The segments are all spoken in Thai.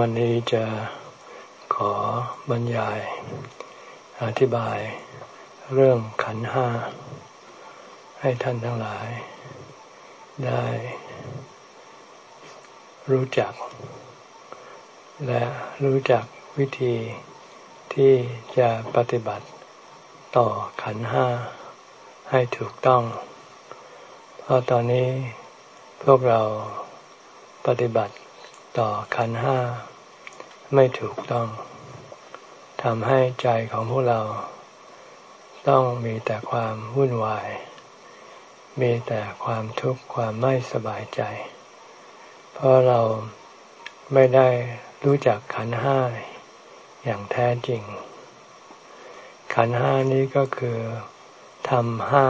วันนี้จะขอบรรยาย อธิบายเรื่องขันห้า ให้ท่านทั้งหลาย ได้ รู้จัก และรู้จักวิธีที่จะปฏิบัติต่อขันห้าให้ถูกต้อง เพราะตอนนี้พวกเราปฏิบัติ ต่อขันห้าไม่ถูกต้องทำให้ใจของพวกเรา ต้องมีแต่ความวุ่นวาย มีแต่ความทุกข์ความไม่สบายใจ เพราะเราไม่ได้รู้จักขันห้าอย่างแท้จริง ขันห้านี้ก็คือทำห้า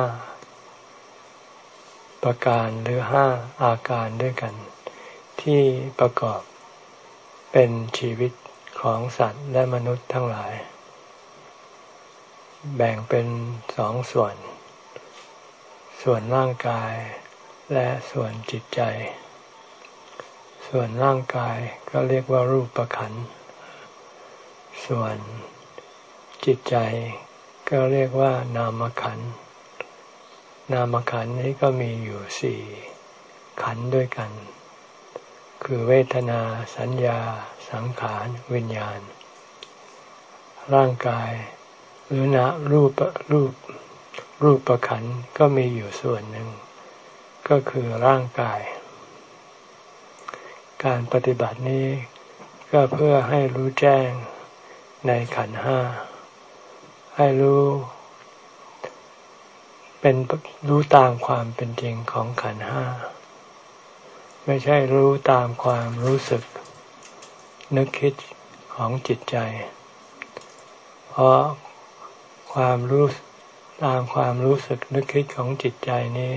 ประการหรือห้าอาการด้วยกัน ที่ประกอบเป็นชีวิตของสัตว์และมนุษย์ทั้งหลาย แบ่งเป็นสองส่วน ส่วนร่างกายและส่วนจิตใจ ส่วนร่างกายก็เรียกว่ารูปประขัน ส่วนจิตใจก็เรียกว่านามขัน นามขันนี้ก็มีอยู่สี่ขันด้วยกัน คือเวทนา สัญญา สังขารวิญญาณ ร่างกายหรือนะรูปรูปรูปประขันก็มีอยู่ส่วนหนึ่ง ก็คือร่างกาย การปฏิบัตินี้ก็เพื่อให้รู้แจ้งในขันห้า ให้รู้ เป็นรู้ตามความเป็นจริงของขันห้า ไม่ใช่รู้ตามความรู้สึก นึกคิดของจิตใจ เพราะความรู้ตามความรู้สึกนึกคิดของจิตใจนี้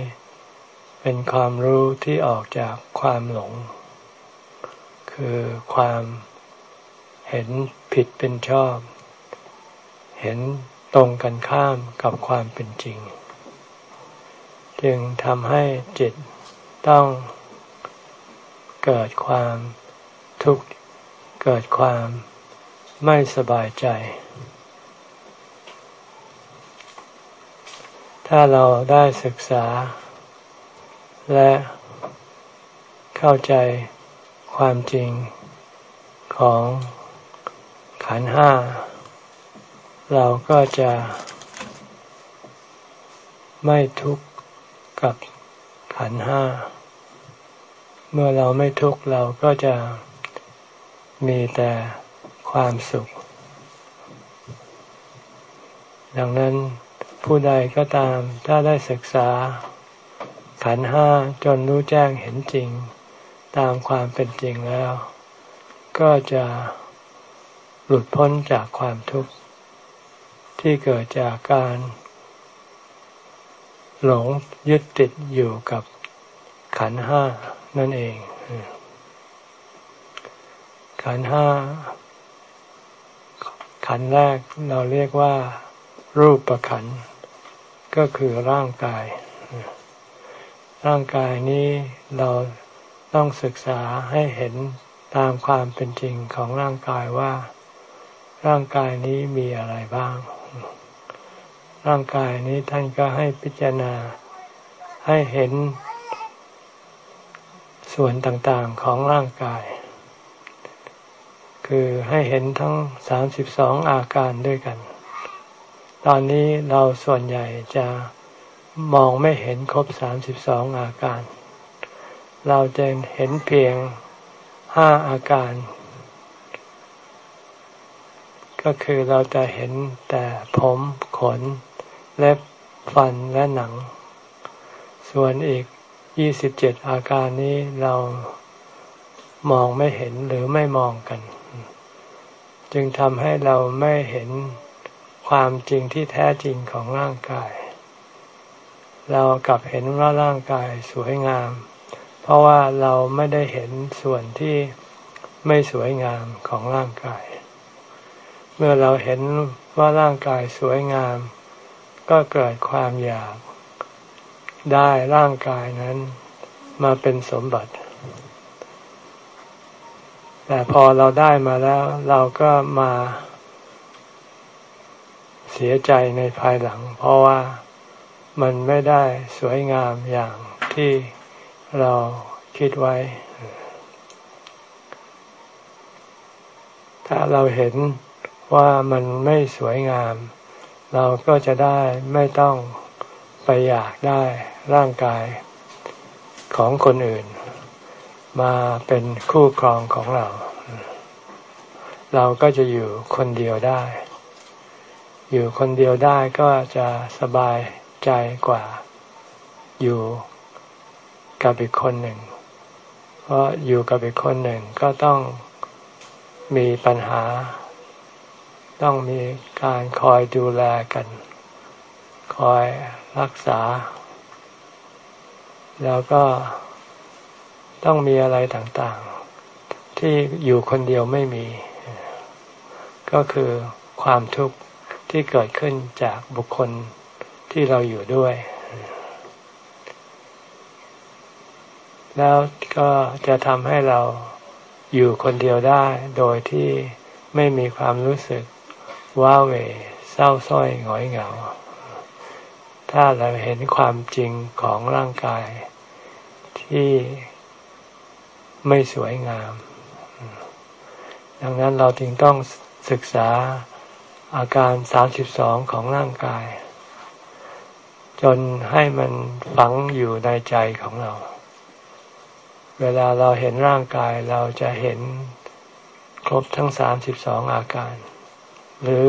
เป็นความรู้ที่ออกจากความหลง คือความเห็นผิดเป็นชอบ เห็นตรงกันข้ามกับความเป็นจริง จึงทำให้จิตต้อง เกิดความทุกข์เกิดความไม่สบายใจ ถ้าเราได้ศึกษา และเข้าใจความจริงของขันห้า เราก็จะไม่ทุกข์กับขันห้า เมื่อเราไม่ทุกข์เราก็จะมีแต่ความสุข ดังนั้นผู้ใดก็ตามถ้าได้ศึกษา ขันห้าจนรู้แจ้งเห็นจริง ตามความเป็นจริงแล้ว ก็จะหลุดพ้นจากความทุกข์ ที่เกิดจากการ หลงยึดติดอยู่กับขันห้า นั่นเอง ขันห้า ขันแรกเราเรียกว่า รูปประขัน ก็คือร่างกาย ร่างกายนี้เราต้องศึกษาให้เห็นตามความเป็นจริงของร่างกายว่า ร่างกายนี้มีอะไรบ้าง ร่างกายนี้ท่านก็ให้พิจารณาให้เห็น ส่วนต่างๆของร่างกาย คือให้เห็นทั้งสามสิบสองอาการด้วยกัน ตอนนี้เราส่วนใหญ่จะมองไม่เห็นครบสามสิบสองอาการ เราจะเห็นเพียงห้าอาการ ก็คือเราจะเห็นแต่ผมขน เล็บฟันและหนัง ส่วนอีก ยี่สิบเจ็ดอาการนี้เรามองไม่เห็นหรือไม่มองกัน จึงทำให้เราไม่เห็นความจริงที่แท้จริงของร่างกาย เรากลับเห็นว่าร่างกายสวยงาม เพราะว่าเราไม่ได้เห็นส่วนที่ไม่สวยงามของร่างกาย เมื่อเราเห็นว่าร่างกายสวยงาม ก็เกิดความอยาก ได้ร่างกายนั้นมาเป็นสมบัติ แต่พอเราได้มาแล้วเราก็มาเสียใจในภายหลัง เพราะว่ามันไม่ได้สวยงามอย่างที่เราคิดไว้ ถ้าเราเห็นว่ามันไม่สวยงาม เราก็จะได้ไม่ต้อง ไปอยากได้ร่างกายของคนอื่น มาเป็นคู่ครองของเรา เราก็จะอยู่คนเดียวได้ อยู่คนเดียวได้ก็จะสบายใจกว่า อยู่กับอีกคนหนึ่ง เพราะอยู่กับอีกคนหนึ่งก็ต้องมีปัญหา ต้องมีการคอยดูแลกัน คอย รักษา แล้วก็ต้องมีอะไรต่างๆ ที่อยู่คนเดียวไม่มี ก็คือความทุกข์ที่เกิดขึ้นจากบุคคลที่เราอยู่ด้วย แล้วก็จะทำให้เราอยู่คนเดียวได้โดยที่ไม่มีความรู้สึกว้าเหวเศร้าส้อยหงอยเหงา ถ้าเราเห็นความจริงของร่างกายที่ไม่สวยงาม ดังนั้นเราจึงต้องศึกษาอาการสามสิบสองของร่างกาย จนให้มันฝังอยู่ในใจของเรา เวลาเราเห็นร่างกายเราจะเห็นครบทั้งสามสิบสองอาการ หรือ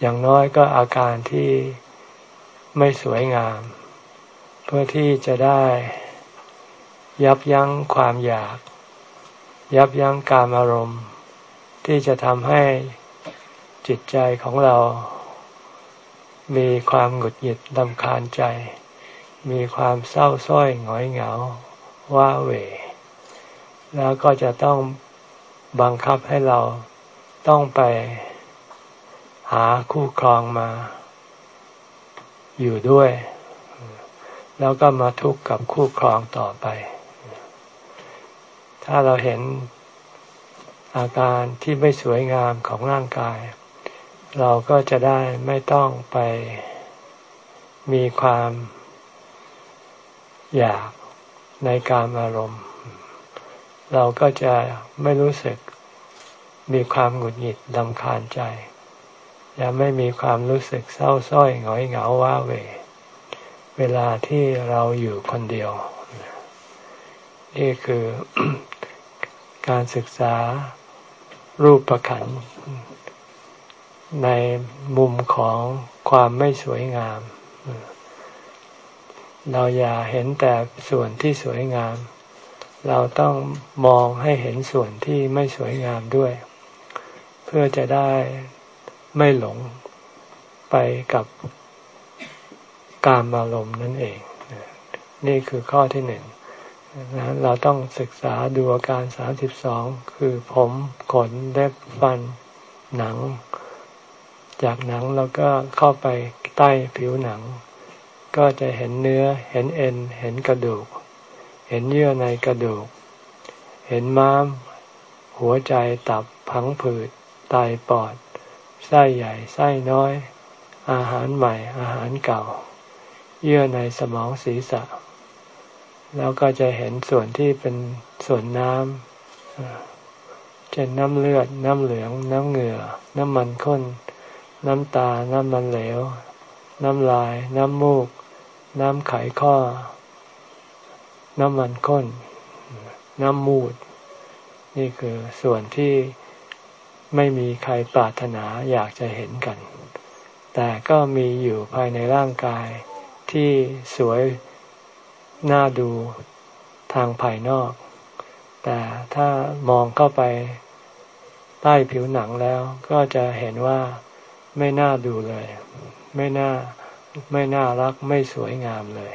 อย่างน้อยก็อาการที่ ไม่สวยงาม เพื่อที่จะได้ ยับยั้งความอยาก ยับยั้งการอารมณ์ ที่จะทำให้จิตใจของเรา มีความหงุดหงิดลำคาญใจ มีความเศร้าส้อยหงอยเหงาว้าเหวแล้วก็จะต้องบังคับให้เราต้องไปหาคู่ครองมา อยู่ด้วย แล้วก็มาทุกข์กับคู่ครองต่อไป ถ้าเราเห็นอาการที่ไม่สวยงามของร่างกาย เราก็จะได้ไม่ต้องไปมีความอยากในการอารมณ์ เราก็จะไม่รู้สึกมีความหงุดหงิดดำคาญใจ จะไม่มีความรู้สึกเศร้าส้อยหงอยเหงาว้าเว เวลาที่เราอยู่คนเดียว นี่คือการศึกษารูปประขัน ในมุมของความไม่สวยงาม เราอย่าเห็นแต่ส่วนที่สวยงาม เราต้องมองให้เห็นส่วนที่ไม่สวยงามด้วย เพื่อจะได้ ไม่หลงไปกับการอารมณ์นั่นเอง นี่คือข้อที่หนึ่งนะเราต้องศึกษาดูอาการสามสิบสองคือผมขนเล็บฟันหนัง จากหนังเราก็เข้าไปใต้ผิวหนัง ก็จะเห็นเนื้อเห็นเอ็น เห็นกระดูก เห็นเยื่อในกระดูก เห็นม้าม หัวใจตับพังผืดไตปอด ไส้ใหญ่ไส้น้อย อาหารใหม่ อาหารเก่า เยื่อในสมองศีรษะ แล้วก็จะเห็นส่วนที่เป็นส่วนน้ำเช่นน้ำเลือด น้ำเหลือง น้ำเหงื่อ น้ำมันข้น น้ำตา น้ำมันเหลว น้ำลาย น้ำมูก น้ำไขข้อ น้ำมันข้น น้ำมูด นี่คือส่วนที่ ไม่มีใครปรารถนาอยากจะเห็นกัน แต่ก็มีอยู่ภายในร่างกายที่สวยน่าดูทางภายนอก แต่ถ้ามองเข้าไปใต้ผิวหนังแล้วก็จะเห็นว่าไม่น่าดูเลย ไม่น่าไม่น่ารักไม่สวยงามเลย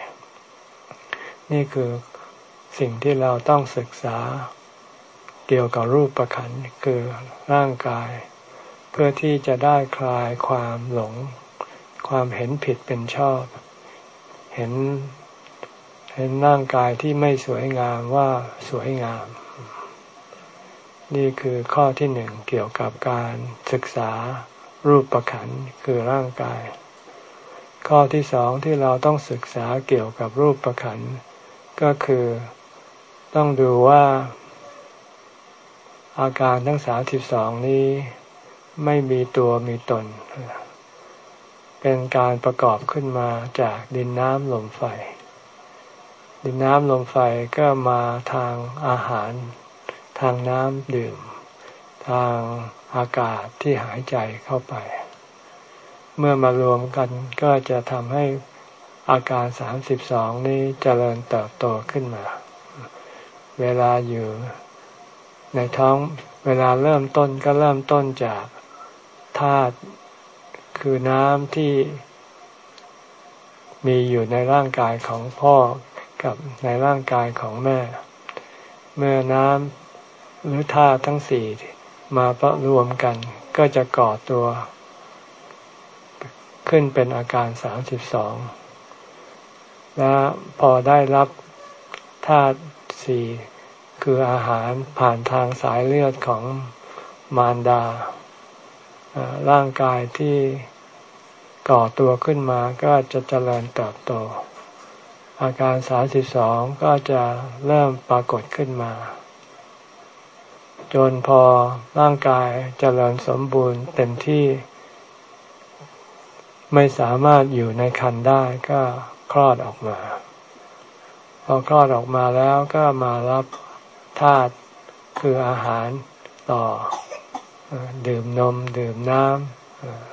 นี่คือสิ่งที่เราต้องศึกษา เกี่ยวกับรูปประขันคือร่างกาย เพื่อที่จะได้คลายความหลง ความเห็นผิดเป็นชอบ เห็นเห็นร่างกายที่ไม่สวยงามว่าสวยงาม นี่คือข้อที่หนึ่งเกี่ยวกับการศึกษารูปประขันคือร่างกาย ข้อที่สองที่เราต้องศึกษาเกี่ยวกับรูปประขันก็คือต้องดูว่า อาการทั้งสามสิบสองนี้ไม่มีตัวมีตน เป็นการประกอบขึ้นมาจากดินน้ำลมไฟ ดินน้ำลมไฟก็มาทางอาหาร ทางน้ำดื่ม ทางอากาศที่หายใจเข้าไป เมื่อมารวมกันก็จะทำให้อาการสามสิบสองนี้เจริญเติบโตขึ้นมา เวลาอยู่ ในท้องเวลาเริ่มต้นก็เริ่มต้นจากธาตุคือน้ำที่มีอยู่ในร่างกายของพ่อกับในร่างกายของแม่ เมื่อน้ำหรือธาตุทั้งสี่มาประรวมกัน ก็จะก่อตัว ขึ้นเป็นอาการสามสิบสองและพอได้รับธาตุสี่ คืออาหารผ่านทางสายเลือดของมารดา ร่างกายที่ก่อตัวขึ้นมาก็จะเจริญเติบโต อาการสาสิบสองก็จะเริ่มปรากฏขึ้นมา จนพอร่างกายเจริญสมบูรณ์เต็มที่ ไม่สามารถอยู่ในคันได้ก็คลอดออกมา พอคลอดออกมาแล้วก็มารับ ธาตุคืออาหารต่อดื่มนม ดื่มน้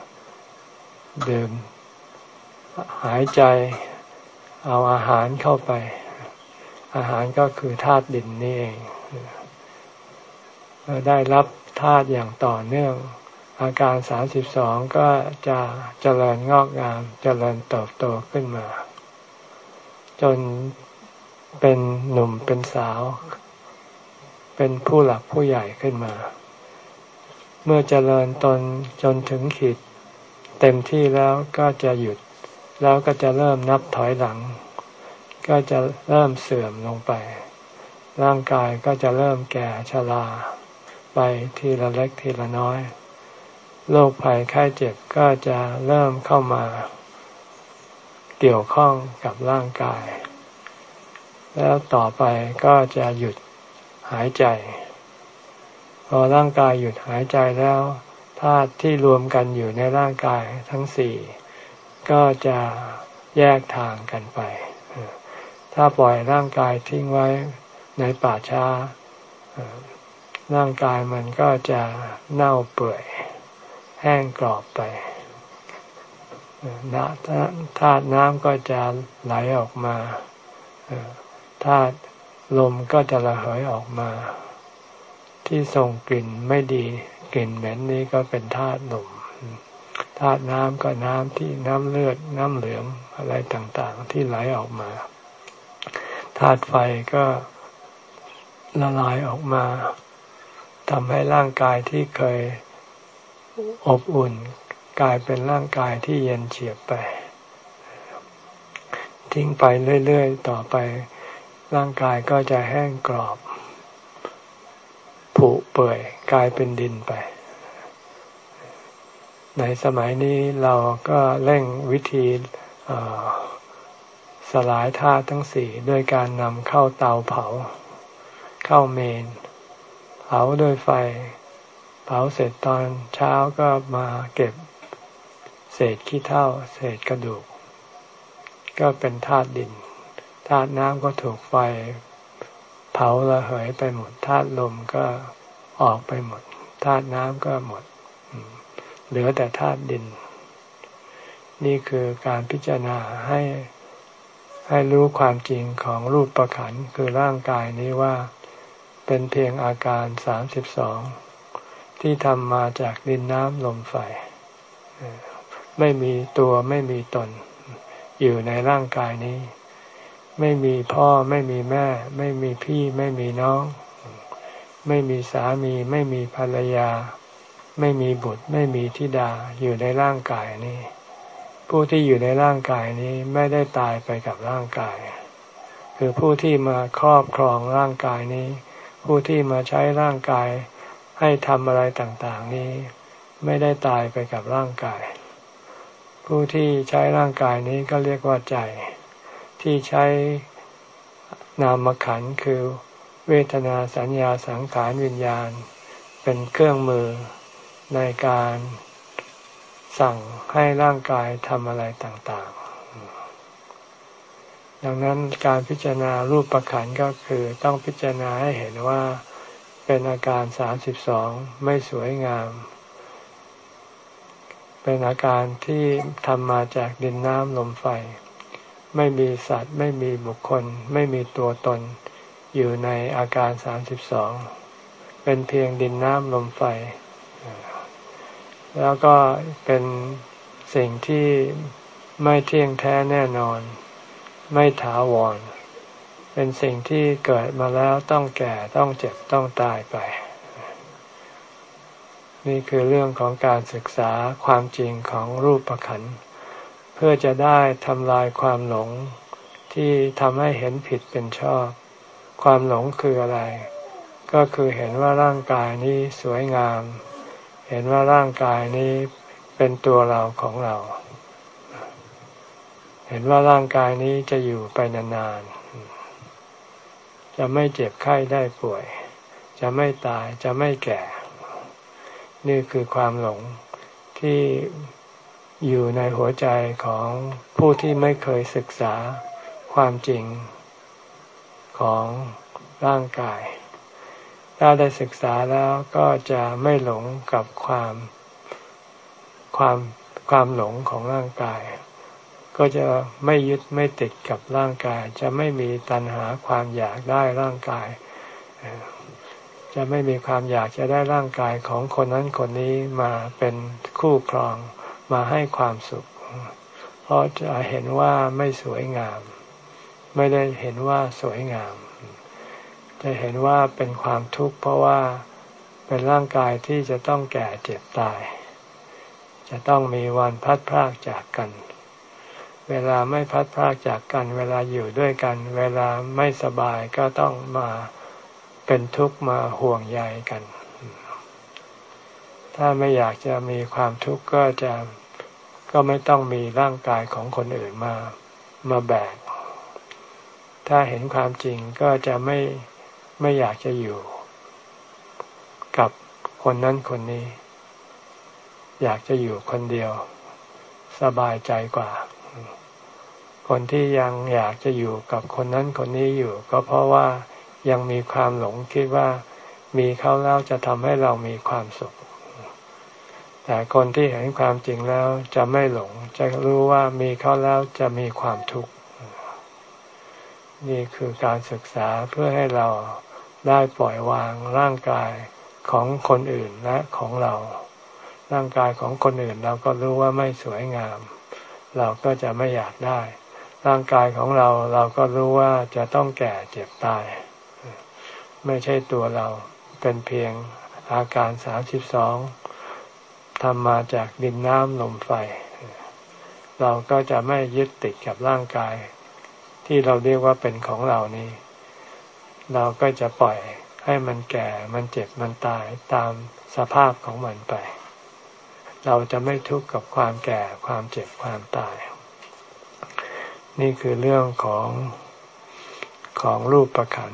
ำดื่มหายใจเอาอาหารเข้าไป อาหารก็คือธาตุดินนี่เองได้รับธาตุอย่างต่อเนื่อง อาการสามสิบสองก็จะเจริญงอกงาม เจริญเติบโตขึ้นมา จนเป็นหนุ่มเป็นสาว เป็นผู้หลักผู้ใหญ่ขึ้นมา เมื่อเจริญตนจนถึงขีด เต็มที่แล้วก็จะหยุด แล้วก็จะเริ่มนับถอยหลัง ก็จะเริ่มเสื่อมลงไป ร่างกายก็จะเริ่มแก่ชราไปทีละเล็กทีละน้อยโรคภัยไข้เจ็บก็จะเริ่มเข้ามา เกี่ยวข้องกับร่างกาย แล้วต่อไปก็จะหยุด หายใจ พอร่างกายหยุดหายใจแล้วธาตุที่รวมกันอยู่ในร่างกายทั้งสี่ก็จะแยกทางกันไป ถ้าปล่อยร่างกายทิ้งไว้ในป่าช้า ร่างกายมันก็จะเน่าเปื่อย แห้งกรอบไปธาตุน้ำก็จะไหลออกมาธาตุ ลมก็จะระเหยออกมา ที่ส่งกลิ่นไม่ดี กลิ่นเหม็นนี้ก็เป็นธาตุลมธาตุน้ำก็น้ำที่น้ำเลือดน้ำเหลืองอะไรต่างๆ ที่ไหลออกมาธาตุไฟก็ละลายออกมาทำให้ร่างกายที่เคยอบอุ่น กลายเป็นร่างกายที่เย็นเฉียบไป ทิ้งไปเรื่อย ๆ ต่อไป ร่างกายก็จะแห้งกรอบ ผุเปื่อยกลายเป็นดินไป ในสมัยนี้เราก็เร่งวิธีสลายธาตุทั้งสี่ด้วยการนำเข้าเตาเผา เข้าเมน เผาด้วยไฟ เผาเสร็จตอนเช้าก็มาเก็บเศษขี้เถ้า เศษกระดูก ก็เป็นธาตุดิน ธาตุน้ำก็ถูกไฟ เผาระเหยไปหมดธาตุลมก็ออกไปหมดธาตุน้ำก็หมด เหลือแต่ธาตุดิน นี่คือการพิจารณาให้ให้รู้ความจริงของรูปประขันคือร่างกายนี้ว่าเป็นเพียงอาการสามสิบสองที่ทำมาจากดินน้ำลมไฟ ไม่มีตัวไม่มีตน อยู่ในร่างกายนี้ ไม่มีพ่อไม่มีแม่ ไม่มีพี่ไม่มีน้อง ไม่มีสามีไม่มีภรรยา ไม่มีบุตรไม่มีธิดาอยู่ในร่างกายนี้ ผู้ที่อยู่ในร่างกายนี้ไม่ได้ตายไปกับร่างกาย คือผู้ที่มาครอบครองร่างกายนี้ ผู้ที่มาใช้ร่างกายให้ทำอะไรต่างๆนี้ ไม่ได้ตายไปกับร่างกาย ผู้ที่ใช้ร่างกายนี้ก็เรียกว่าใจ ที่ใช้นามขันคือเวทนาสัญญาสังขารวิญญาณ เป็นเครื่องมือในการสั่งให้ร่างกายทำอะไรต่างๆ ดังนั้นการพิจารณารูปประขันก็คือต้องพิจารณาให้เห็นว่าเป็นอาการสามสิบสองไม่สวยงาม เป็นอาการที่ทำมาจากดินน้ำลมไฟ ไม่มีสัตว์ ไม่มีบุคคล ไม่มีตัวตน อยู่ในอาการสามสิบสองเป็นเพียงดินน้ำลมไฟ แล้วก็เป็นสิ่งที่ไม่เที่ยงแท้แน่นอน ไม่ถาวร เป็นสิ่งที่เกิดมาแล้วต้องแก่ต้องเจ็บต้องตายไป นี่คือเรื่องของการศึกษาความจริงของรูปประขัน เพื่อจะได้ทำลายความหลงที่ทำให้เห็นผิดเป็นชอบ ความหลงคืออะไร ก็คือเห็นว่าร่างกายนี้สวยงาม เห็นว่าร่างกายนี้เป็นตัวเราของเรา เห็นว่าร่างกายนี้จะอยู่ไปนานๆ จะไม่เจ็บไข้ได้ป่วย จะไม่ตายจะไม่แก่ นี่คือความหลงที่ อยู่ในหัวใจของผู้ที่ไม่เคยศึกษาความจริงของร่างกาย ถ้าได้ศึกษาแล้วก็จะไม่หลงกับความความความหลงของร่างกาย ก็จะไม่ยึดไม่ติดกับร่างกาย จะไม่มีตัณหาความอยากได้ร่างกาย จะไม่มีความอยากจะได้ร่างกายของคนนั้นคนนี้มาเป็นคู่ครอง มาให้ความสุข เพราะจะเห็นว่าไม่สวยงาม ไม่ได้เห็นว่าสวยงาม จะเห็นว่าเป็นความทุกข์เพราะว่าเป็นร่างกายที่จะต้องแก่เจ็บตาย จะต้องมีวันพัดพรากจากกัน เวลาไม่พัดพรากจากกัน เวลาอยู่ด้วยกัน เวลาไม่สบายก็ต้องมาเป็นทุกข์มาห่วงใยกัน ถ้าไม่อยากจะมีความทุกข์ก็จะก็ไม่ต้องมีร่างกายของคนอื่นมามาแบก ถ้าเห็นความจริงก็จะไม่ไม่อยากจะอยู่ กับคนนั้นคนนี้ อยากจะอยู่คนเดียว สบายใจกว่า คนที่ยังอยากจะอยู่กับคนนั้นคนนี้อยู่ ก็เพราะว่ายังมีความหลงคิดว่ามีเขาแล้วจะทำให้เรามีความสุข แต่คนที่เห็นความจริงแล้วจะไม่หลง จะรู้ว่ามีเขาแล้วจะมีความทุกข์ นี่คือการศึกษาเพื่อให้เราได้ปล่อยวางร่างกายของคนอื่นและของเรา ร่างกายของคนอื่นเราก็รู้ว่าไม่สวยงาม เราก็จะไม่อยากได้ ร่างกายของเราเราก็รู้ว่าจะต้องแก่เจ็บตาย ไม่ใช่ตัวเราเป็นเพียงอาการสามสิบสอง ทำมาจากดินน้ำลมไฟ เราก็จะไม่ยึดติดกับร่างกาย ที่เราเรียกว่าเป็นของเรานี้ เราก็จะปล่อยให้มันแก่ มันเจ็บ มันตายตามสภาพของมันไป เราจะไม่ทุกข์กับความแก่ ความเจ็บ ความตาย นี่คือเรื่องของของรูปประขัน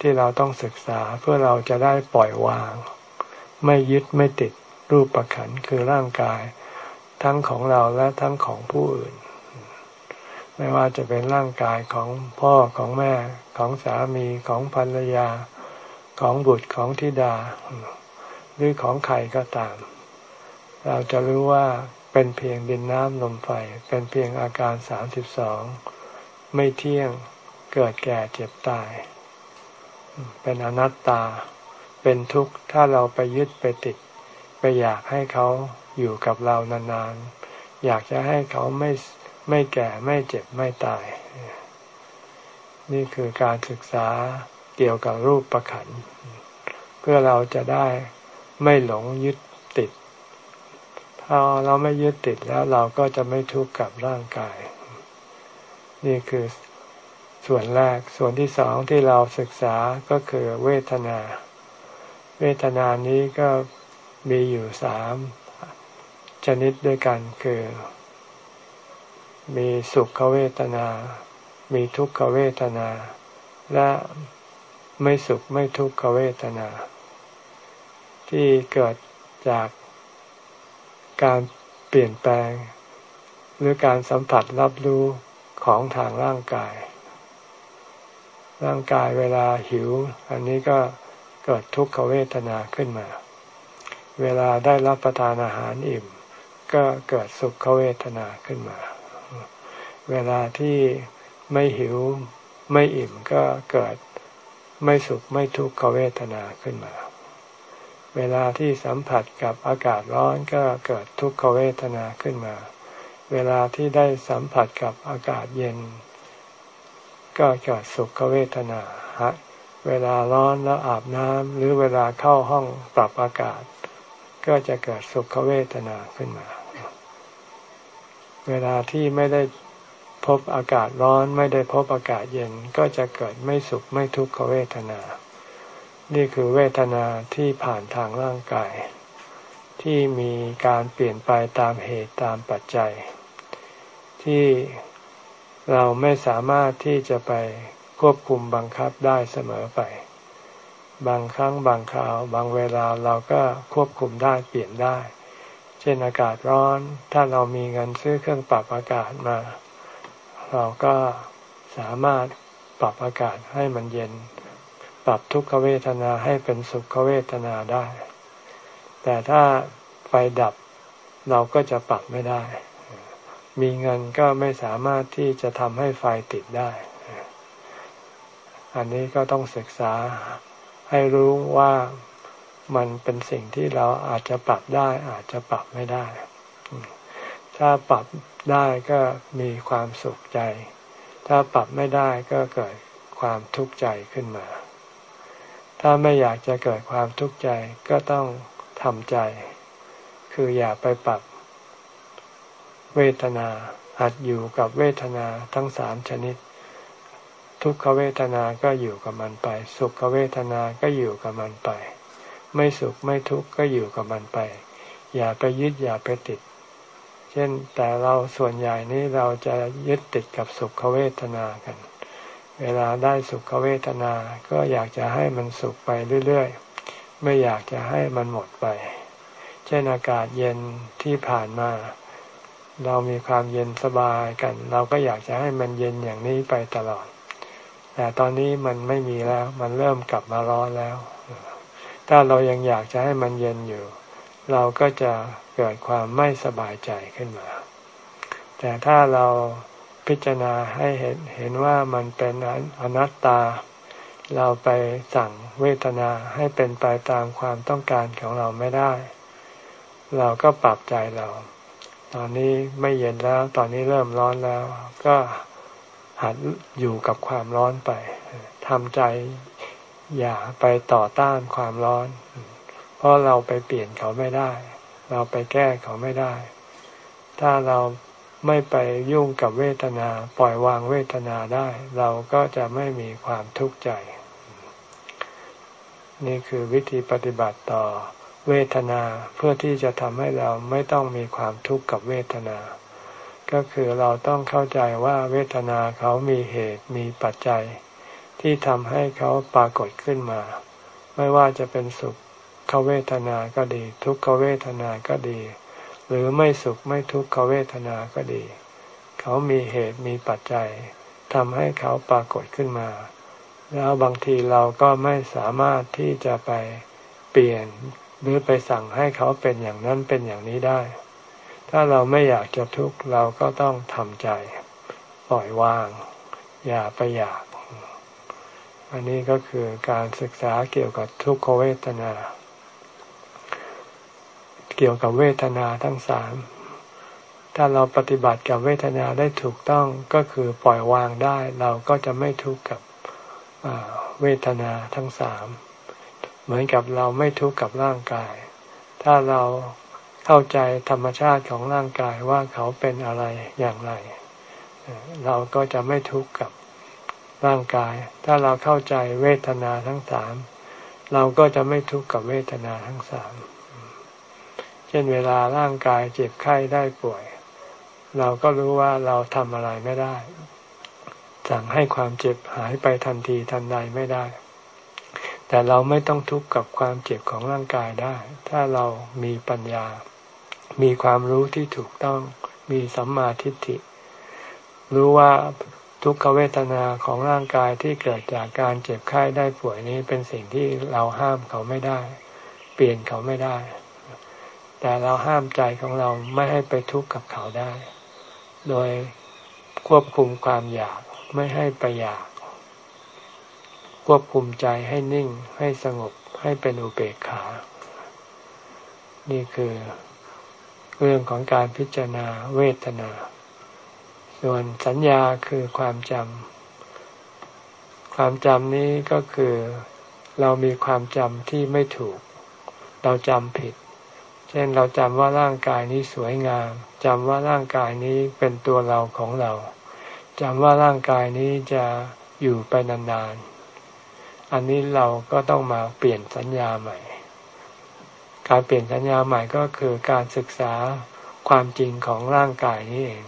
ที่เราต้องศึกษาเพื่อเราจะได้ปล่อยวาง ไม่ยึดไม่ติด รูปประขันคือร่างกาย ทั้งของเราและทั้งของผู้อื่น ไม่ว่าจะเป็นร่างกายของพ่อของแม่ของสามีของภรรยาของบุตรของธิดา หรือของใครก็ตาม เราจะรู้ว่าเป็นเพียงดินน้ำลมไฟ เป็นเพียงอาการสามสิบสองไม่เที่ยงเกิดแก่เจ็บตาย เป็นอนัตตา เป็นทุกข์ถ้าเราไปยึดไปติด ไปอยากให้เขาอยู่กับเรานานๆ อยากจะให้เขาไม่ไม่แก่ไม่เจ็บไม่ตาย นี่คือการศึกษาเกี่ยวกับรูปประขัน เพื่อเราจะได้ไม่หลงยึดติดพอเราไม่ยึดติดแล้วเราก็จะไม่ทุกข์กับร่างกาย นี่คือส่วนแรก ส่วนที่สองที่เราศึกษาก็คือเวทนา เวทนานี้ก็ มีอยู่สามชนิดด้วยกันคือ มีสุขเวทนา มีทุกขเวทนา และไม่สุขไม่ทุกขเวทนา ที่เกิดจากการเปลี่ยนแปลง หรือการสัมผัสรับรู้ของทางร่างกาย ร่างกายเวลาหิว อันนี้ก็เกิดทุกขเวทนาขึ้นมา เวลาได้รับประทานอาหารอิ่ม ก็เกิดสุขเวทนาขึ้นมา เวลาที่ไม่หิวไม่อิ่มก็เกิดไม่สุขไม่ทุกขเวทนาขึ้นมา เวลาที่สัมผัสกับอากาศร้อนก็เกิดทุกขเวทนาขึ้นมา เวลาที่ได้สัมผัสกับอากาศเย็น ก็เกิดสุขเวทนาฮะเวลาร้อนแล้วอาบน้ำหรือเวลาเข้าห้องปรับอากาศ ก็จะเกิดสุขเวทนาขึ้นมา เวลาที่ไม่ได้พบอากาศร้อนไม่ได้พบอากาศเย็นก็จะเกิดไม่สุขไม่ทุกขเวทนา นี่คือเวทนาที่ผ่านทางร่างกาย ที่มีการเปลี่ยนไปตามเหตุตามปัจจัย ที่เราไม่สามารถที่จะไปควบคุมบังคับได้เสมอไป บางครั้งบางคราว บางเวลาเราก็ควบคุมได้เปลี่ยนได้ เช่นอากาศร้อน ถ้าเรามีเงินซื้อเครื่องปรับอากาศมา เราก็สามารถปรับอากาศให้มันเย็น ปรับทุกขเวทนาให้เป็นสุขเวทนาได้ แต่ถ้าไฟดับเราก็จะปรับไม่ได้ มีเงินก็ไม่สามารถที่จะทำให้ไฟติดได้ อันนี้ก็ต้องศึกษา ให้รู้ว่ามันเป็นสิ่งที่เราอาจจะปรับได้ อาจจะปรับไม่ได้ ถ้าปรับได้ก็มีความสุขใจ ถ้าปรับไม่ได้ก็เกิดความทุกข์ใจขึ้นมา ถ้าไม่อยากจะเกิดความทุกข์ใจก็ต้องทำใจ คืออย่าไปปรับเวทนาหัดอยู่กับเวทนาทั้งสามชนิด ทุกขเวทนาก็อยู่กับมันไป สุขเวทนาก็อยู่กับมันไป ไม่สุขไม่ทุกข์ก็อยู่กับมันไป อย่าไปยึดอย่าไปติด เช่นแต่เราส่วนใหญ่นี้เราจะยึดติดกับสุขเวทนากัน เวลาได้สุขเวทนาก็อยากจะให้มันสุขไปเรื่อยๆ ไม่อยากจะให้มันหมดไป เช่นอากาศเย็นที่ผ่านมาเรามีความเย็นสบายกัน เราก็อยากจะให้มันเย็นอย่างนี้ไปตลอด แต่ตอนนี้มันไม่มีแล้ว มันเริ่มกลับมาร้อนแล้ว ถ้าเรายังอยากจะให้มันเย็นอยู่ เราก็จะเกิดความไม่สบายใจขึ้นมา แต่ถ้าเราพิจารณาให้เห็นเห็นว่ามันเป็นอนัตตา เราไปสั่งเวทนาให้เป็นไปตามความต้องการของเราไม่ได้ เราก็ปรับใจเรา ตอนนี้ไม่เย็นแล้ว ตอนนี้เริ่มร้อนแล้ว ก็ หัดอยู่กับความร้อนไปทำใจอย่าไปต่อต้านความร้อน เพราะเราไปเปลี่ยนเขาไม่ได้ เราไปแก้เขาไม่ได้ ถ้าเราไม่ไปยุ่งกับเวทนา ปล่อยวางเวทนาได้ เราก็จะไม่มีความทุกข์ใจ นี่คือวิธีปฏิบัติต่อเวทนาเพื่อที่จะทำให้เราไม่ต้องมีความทุกข์กับเวทนา ก็คือเราต้องเข้าใจว่าเวทนาเขามีเหตุมีปัจจัย ที่ทำให้เขาปรากฏขึ้นมา ไม่ว่าจะเป็นสุขขเวทนาก็ดี ทุกขเวทนาก็ดี หรือไม่สุขไม่ทุกขเวทนาก็ดี เขามีเหตุมีปัจจัยทำให้เขาปรากฏขึ้นมา แล้วบางทีเราก็ไม่สามารถที่จะไปเปลี่ยนหรือไปสั่งให้เขาเป็นอย่างนั้นเป็นอย่างนี้ได้ ถ้าเราไม่อยากจะทุกข์เราก็ต้องทำใจ ปล่อยวาง อย่าไปอยาก อันนี้ก็คือการศึกษาเกี่ยวกับทุกขเวทนา เกี่ยวกับเวทนาทั้งสามถ้าเราปฏิบัติกับเวทนาได้ถูกต้องก็คือปล่อยวางได้ เราก็จะไม่ทุกข์กับเวทนาทั้งสามเหมือนกับเราไม่ทุกข์กับร่างกาย ถ้าเรา เข้าใจธรรมชาติของร่างกายว่าเขาเป็นอะไรอย่างไร เราก็จะไม่ทุกข์กับร่างกาย ถ้าเราเข้าใจเวทนาทั้งสามเราก็จะไม่ทุกข์กับเวทนาทั้งสามเช่นเวลาร่างกายเจ็บไข้ได้ป่วย เราก็รู้ว่าเราทำอะไรไม่ได้ สั่งให้ความเจ็บหายไปทันทีทันใดไม่ได้ แต่เราไม่ต้องทุกข์กับความเจ็บของร่างกายได้ ถ้าเรามีปัญญา มีความรู้ที่ถูกต้องมีสัมมาทิฏฐิ รู้ว่าทุกขเวทนาของร่างกายที่เกิดจากการเจ็บไข้ได้ป่วยนี้เป็นสิ่งที่เราห้ามเขาไม่ได้ เปลี่ยนเขาไม่ได้ แต่เราห้ามใจของเราไม่ให้ไปทุกข์กับเขาได้ โดยควบคุมความอยากไม่ให้ไปอยาก ควบคุมใจให้นิ่งให้สงบให้เป็นอุเบกขา นี่คือ เรื่องของการพิจารณาเวทนา ส่วนสัญญาคือความจำความจำนี้ก็คือเรามีความจำที่ไม่ถูก เราจำผิด เช่นเราจำว่าร่างกายนี้สวยงามจำว่าร่างกายนี้เป็นตัวเราของเราจำว่าร่างกายนี้จะอยู่ไปนานๆ อันนี้เราก็ต้องมาเปลี่ยนสัญญาใหม่ การเปลี่ยนสัญญาใหม่ก็คือการศึกษาความจริงของร่างกายนี้เอง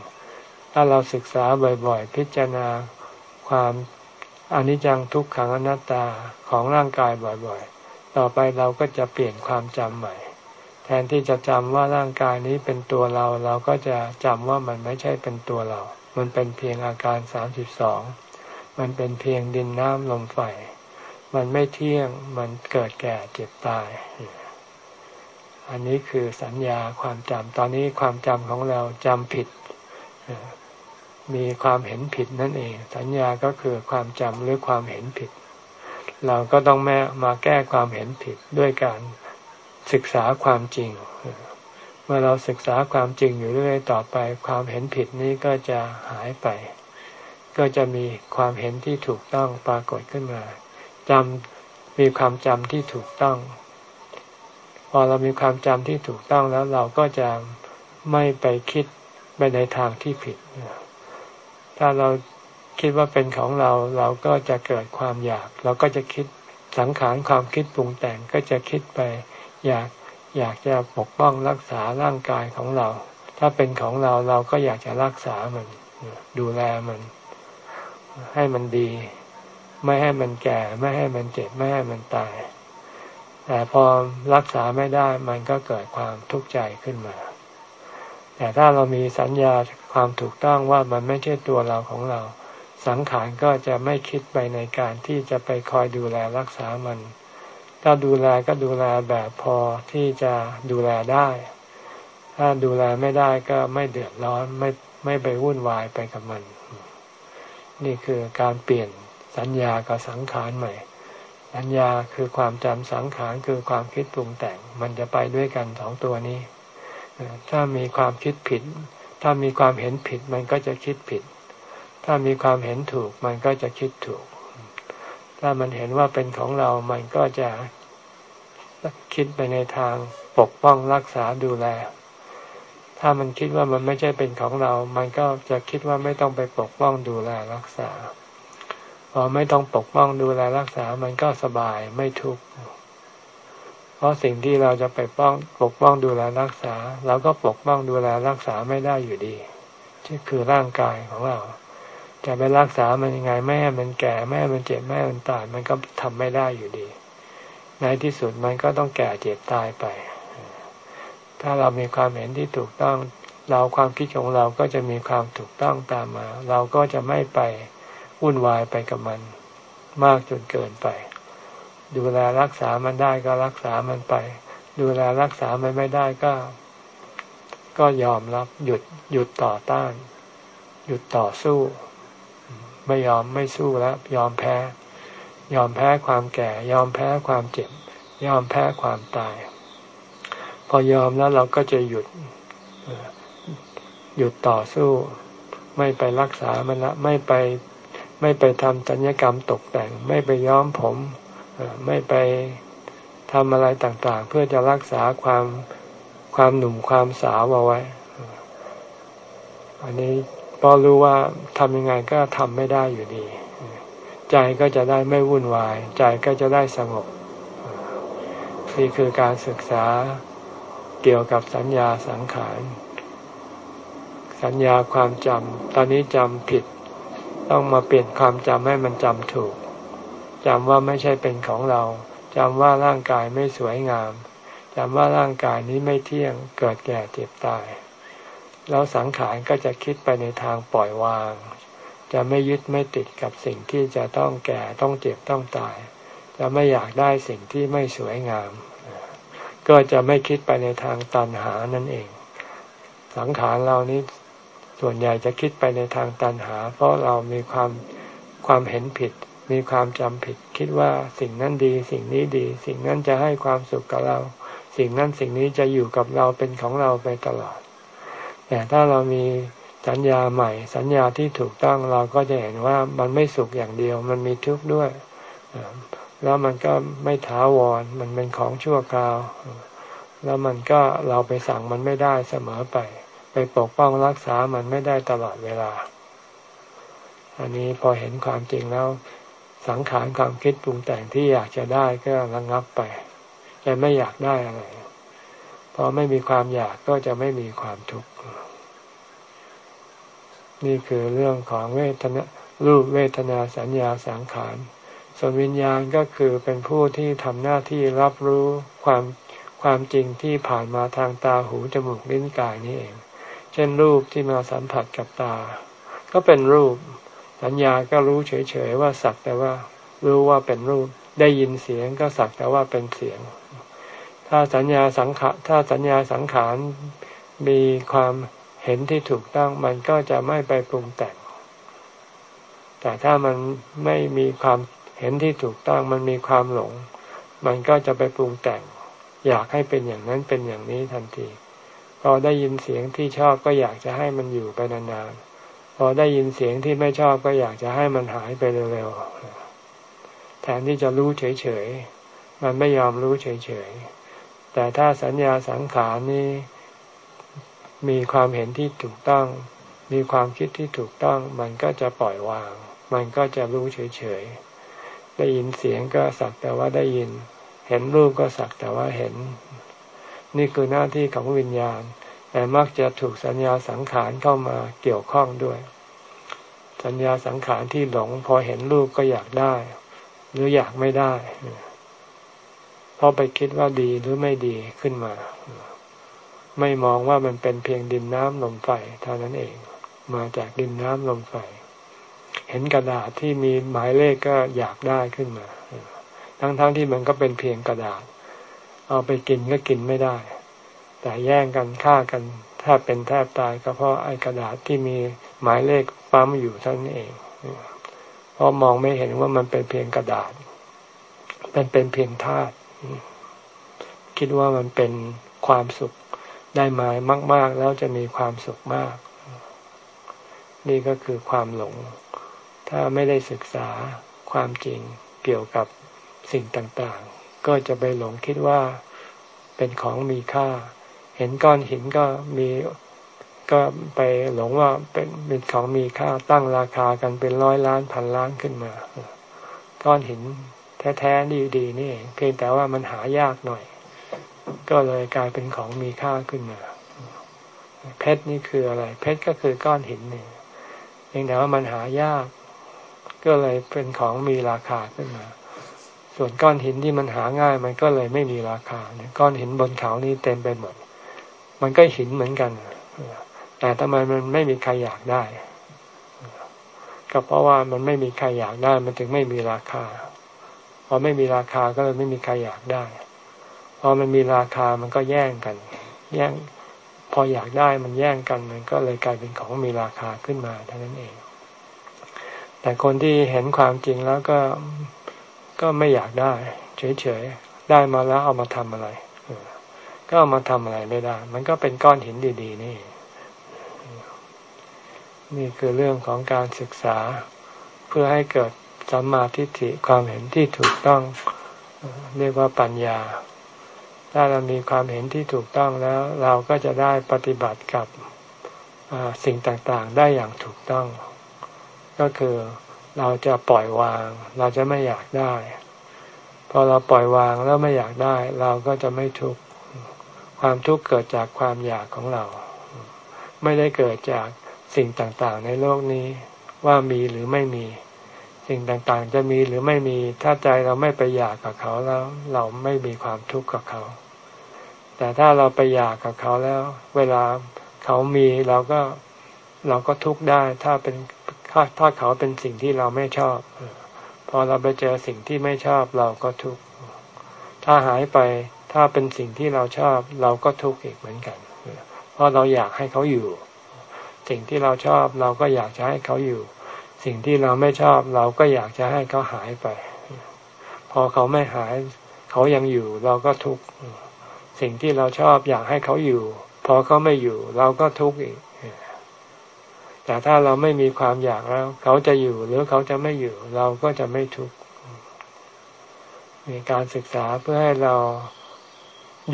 ถ้าเราศึกษาบ่อยๆ พิจารณาความอนิจจังทุกขังอนัตตาของร่างกายบ่อยๆ ต่อไปเราก็จะเปลี่ยนความจำใหม่ แทนที่จะจำว่าร่างกายนี้เป็นตัวเรา เราก็จะจำว่ามันไม่ใช่เป็นตัวเรา มันเป็นเพียงอาการสามสิบสอง มันเป็นเพียงดินน้ำลมไฟ มันไม่เที่ยง มันเกิดแก่เจ็บตาย อันนี้คือสัญญาความจำตอนนี้ความจำของเราจำผิด มีความเห็นผิดนั่นเอง สัญญาก็คือความจำหรือความเห็นผิด เราก็ต้องแม่มาแก้ความเห็นผิดด้วยการศึกษาความจริง เมื่อเราศึกษาความจริงอยู่เรื่อยต่อไป ความเห็นผิดนี้ก็จะหายไป ก็จะมีความเห็นที่ถูกต้องปรากฏขึ้นมาจำมีความจำที่ถูกต้อง พอเรามีความจำที่ถูกต้องแล้วเราก็จะไม่ไปคิดไปในทางที่ผิด ถ้าเราคิดว่าเป็นของเราเราก็จะเกิดความอยาก เราก็จะคิดสังขารความคิดปรุงแต่งก็จะคิดไป อยากอยากจะปกป้องรักษาร่างกายของเรา ถ้าเป็นของเราเราก็อยากจะรักษามัน ดูแลมัน ให้มันดี ไม่ให้มันแก่ ไม่ให้มันเจ็บ ไม่ให้มันตาย แต่พอรักษาไม่ได้มันก็เกิดความทุกข์ใจขึ้นมา แต่ถ้าเรามีสัญญาความถูกต้องว่ามันไม่ใช่ตัวเราของเรา สังขารก็จะไม่คิดไปในการที่จะไปคอยดูแลรักษามัน ถ้าดูแลก็ดูแลแบบพอที่จะดูแลได้ ถ้าดูแลไม่ได้ก็ไม่เดือดร้อนไม่ไม่ไปวุ่นวายไปกับมัน นี่คือการเปลี่ยนสัญญากับสังขารใหม่ สัญญาคือความจำสังขารคือความคิดปรุงแต่งมันจะไปด้วยกันสองตัวนี้ ถ้ามีความคิดผิด ถ้ามีความเห็นผิดมันก็จะคิดผิด ถ้ามีความเห็นถูกมันก็จะคิดถูก ถ้ามันเห็นว่าเป็นของเรา มันก็จะคิดไปในทางปกป้องรักษาดูแล ถ้ามันคิดว่ามันไม่ใช่เป็นของเรา มันก็จะคิดว่าไม่ต้องไปปกป้องดูแลรักษา พอไม่ต้องปกป้องดูแลรักษามันก็สบายไม่ทุกข์เพราะสิ่งที่เราจะไปป้องปกป้องดูแลรักษาเราก็ปกป้องดูแลรักษาไม่ได้อยู่ดีที่คือร่างกายของเรา จะไปรักษามันยังไงแม่มันแก่แม่มันเจ็บแม่มันตายมันก็ทำไม่ได้อยู่ดี ในที่สุดมันก็ต้องแก่เจ็บตายไป ถ้าเรามีความเห็นที่ถูกต้องเราความคิดของเราก็จะมีความถูกต้องตามมา เราก็จะไม่ไป วุ่นวายไปกับมัน มากจนเกินไป ดูแลรักษามันได้ก็รักษามันไป ดูแลรักษามันไม่ได้ก็ ก็ยอมรับหยุดหยุดต่อต้าน หยุดต่อสู้ ไม่ยอมไม่สู้แล้ว ยอมแพ้ ยอมแพ้ความแก่ ยอมแพ้ความเจ็บ ยอมแพ้ความตาย พอยอมแล้วเราก็จะหยุดหยุดต่อสู้ ไม่ไปรักษามันละไม่ไป ไม่ไปทำสัญญกรรมตกแต่ง ไม่ไปย้อมผม ไม่ไปทำอะไรต่างๆ เพื่อจะรักษาความความหนุ่มความสาวเอาไว้ อันนี้พอรู้ว่าทำยังไงก็ทำไม่ได้อยู่ดี ใจก็จะได้ไม่วุ่นวาย ใจก็จะได้สงบนี่คือการศึกษาเกี่ยวกับสัญญาสังขาร สัญญาความจำตอนนี้จำผิด ต้องมาเปลี่ยนความจำให้มันจำถูกจำว่าไม่ใช่เป็นของเราจำว่าร่างกายไม่สวยงามจำว่าร่างกายนี้ไม่เที่ยงเกิดแก่เจ็บตาย แล้วสังขารก็จะคิดไปในทางปล่อยวาง จะไม่ยึดไม่ติดกับสิ่งที่จะต้องแก่ต้องเจ็บต้องตาย จะไม่อยากได้สิ่งที่ไม่สวยงาม ก็จะไม่คิดไปในทางตันหานั่นเอง สังขารเรานี้ ส่วนใหญ่จะคิดไปในทางตันหา เพราะเรามีความความเห็นผิด มีความจำผิด คิดว่าสิ่งนั้นดี สิ่งนี้ดี สิ่งนั้นจะให้ความสุขกับเรา สิ่งนั้นสิ่งนี้จะอยู่กับเราเป็นของเราไปตลอด แต่ถ้าเรามีสัญญาใหม่ สัญญาที่ถูกต้องเราก็จะเห็นว่ามันไม่สุขอย่างเดียว มันมีทุกข์ด้วย แล้วมันก็ไม่ถาวร มันเป็นของชั่วคราว แล้วมันก็เราไปสั่งมันไม่ได้เสมอไป ไปปกป้องรักษามันไม่ได้ตลอดเวลา อันนี้พอเห็นความจริงแล้ว สังขารความคิดปรุงแต่งที่อยากจะได้ก็ระงับไปจะไม่อยากได้อะไรพอไม่มีความอยากก็จะไม่มีความทุกข์นี่คือเรื่องของเวทนารูปเวทนาสัญญาสังขารส่วนวิญญาณก็คือเป็นผู้ที่ทำหน้าที่รับรู้ความความจริงที่ผ่านมาทางตาหูจมูกลิ้นกายนี่เอง เช่นรูปที่มาสัมผัสกับตา ก็เป็นรูป สัญญาก็รู้เฉยๆว่าสักแต่ว่ารู้ว่าเป็นรูป ได้ยินเสียงก็สักแต่ว่าเป็นเสียง ถ้าสัญญาสังขารถ้าสัญญาสังขารมีความเห็นที่ถูกต้องมันก็จะไม่ไปปรุงแต่ง แต่ถ้ามันไม่มีความเห็นที่ถูกต้องมันมีความหลง มันก็จะไปปรุงแต่ง อยากให้เป็นอย่างนั้นเป็นอย่างนี้ทันที พอได้ยินเสียงที่ชอบก็อยากจะให้มันอยู่ไปนานๆ พอได้ยินเสียงที่ไม่ชอบก็อยากจะให้มันหายไปเร็วๆ แทนที่จะรู้เฉยๆ มันไม่ยอมรู้เฉยๆ แต่ถ้าสัญญาสังขารนี้มีความเห็นที่ถูกต้อง มีความคิดที่ถูกต้อง มันก็จะปล่อยวาง มันก็จะรู้เฉยๆ ได้ยินเสียงก็สักแต่ว่าได้ยิน เห็นรูปก็สักแต่ว่าเห็น นี่คือหน้าที่ของวิญญาณ แต่มักจะถูกสัญญาสังขารเข้ามาเกี่ยวข้องด้วย สัญญาสังขารที่หลงพอเห็นรูปก็อยากได้ หรืออยากไม่ได้เพราะไปคิดว่าดีหรือไม่ดีขึ้นมา ไม่มองว่ามันเป็นเพียงดินน้ำลมไฟเท่านั้นเอง มาจากดินน้ำลมไฟเห็นกระดาษที่มีหมายเลขก็อยากได้ขึ้นมา ทั้งๆทที่มันก็เป็นเพียงกระดาษ เอาไปกินก็กินไม่ได้ แต่แย่งกันฆ่ากันแทบเป็นแทบตายก็เพราะไอ้กระดาษที่มีหมายเลขปั๊มอยู่เท่านั้นเอง เพราะมองไม่เห็นว่ามันเป็นเพียงกระดาษ เป็นเป็นเพียงธาตุคิดว่ามันเป็นความสุขได้มามาก ๆ แล้วจะมีความสุขมาก นี่ก็คือความหลง ถ้าไม่ได้ศึกษาความจริงเกี่ยวกับสิ่งต่าง ๆ ก็จะไปหลงคิดว่าเป็นของมีค่า เห็นก้อนหินก็มีก็ไปหลงว่าเป็นเป็นของมีค่าตั้งราคากันเป็นร้อยล้านพันล้านขึ้นมา ก้อนหินแท้ๆดีๆนี่เองเพียงแต่ว่ามันหายากหน่อย ก็เลยกลายเป็นของมีค่าขึ้นมา เพชรนี่คืออะไร เพชรก็คือก้อนหินนี่เพียงแต่ว่ามันหายาก ก็เลยเป็นของมีราคาขึ้นมา ส่วนก้อนหินที่มันหาง่ายมันก็เลยไม่มีราคาเนี่ยก้อนหินบนเขานี่เต็มไปหมด มันก็หินเหมือนกัน แต่ทำไมมันไม่มีใครอยากได้ ก็เพราะว่ามันไม่มีใครอยากได้ มันถึงไม่มีราคา พอไม่มีราคาก็เลยไม่มีใครอยากได้ พอมันมีราคามันก็แย่งกัน แย่ง พออยากได้มันแย่งกัน มันก็เลยกลายเป็นของมีราคาขึ้นมาเท่านั้นเอง แต่คนที่เห็นความจริงแล้วก็ ก็ไม่อยากได้เฉยๆได้มาแล้วเอามาทำอะไรก็เอามาทำอะไรไม่ได้ มันก็เป็นก้อนหินดี ๆ นี่ นี่คือเรื่องของการศึกษาเพื่อให้เกิดสัมมาทิฏฐิความเห็นที่ถูกต้อง เรียกว่าปัญญา ถ้าเรามีความเห็นที่ถูกต้องแล้ว เราก็จะได้ปฏิบัติกับสิ่งต่างๆ ได้อย่างถูกต้อง ก็คือ เราจะปล่อยวาง เราจะไม่อยากได้ พอเราปล่อยวางแล้วไม่อยากได้ เราก็จะไม่ทุกข์ความทุกข์เกิดจากความอยากของเรา ไม่ได้เกิดจากสิ่งต่างๆ ในโลกนี้ว่ามีหรือไม่มี สิ่งต่างๆ จะมีหรือไม่มี ถ้าใจเราไม่ไปอยากกับเขาแล้ว เราไม่มีความทุกข์กับเขา แต่ถ้าเราไปอยากกับเขาแล้ว เวลาเขามีเราก็เราก็ทุกข์ได้ ถ้าเป็น ถ้าถ้าเขาเป็นสิ่งที่เราไม่ชอบ พอเราไปเจอสิ่งที่ไม่ชอบเราก็ทุกข์ถ้าหายไปถ้าเป็นสิ่งที่เราชอบ เราก็ทุกข์อีกเหมือนกัน เพราะเราอยากให้เขาอยู่ สิ่งที่เราชอบเราก็อยากจะให้เขาอยู่ สิ่งที่เราไม่ชอบ เราก็อยากจะให้เขาหายไป พอเขาไม่หายเขายังอยู่ เราก็ทุกข์สิ่งที่เราชอบอยากให้เขาอยู่ พอเขาไม่อยู่ เราก็ทุกข์อีก แต่ถ้าเราไม่มีความอยากแล้ว เขาจะอยู่หรือเขาจะไม่อยู่ เราก็จะไม่ทุกข์มีการศึกษาเพื่อให้เรา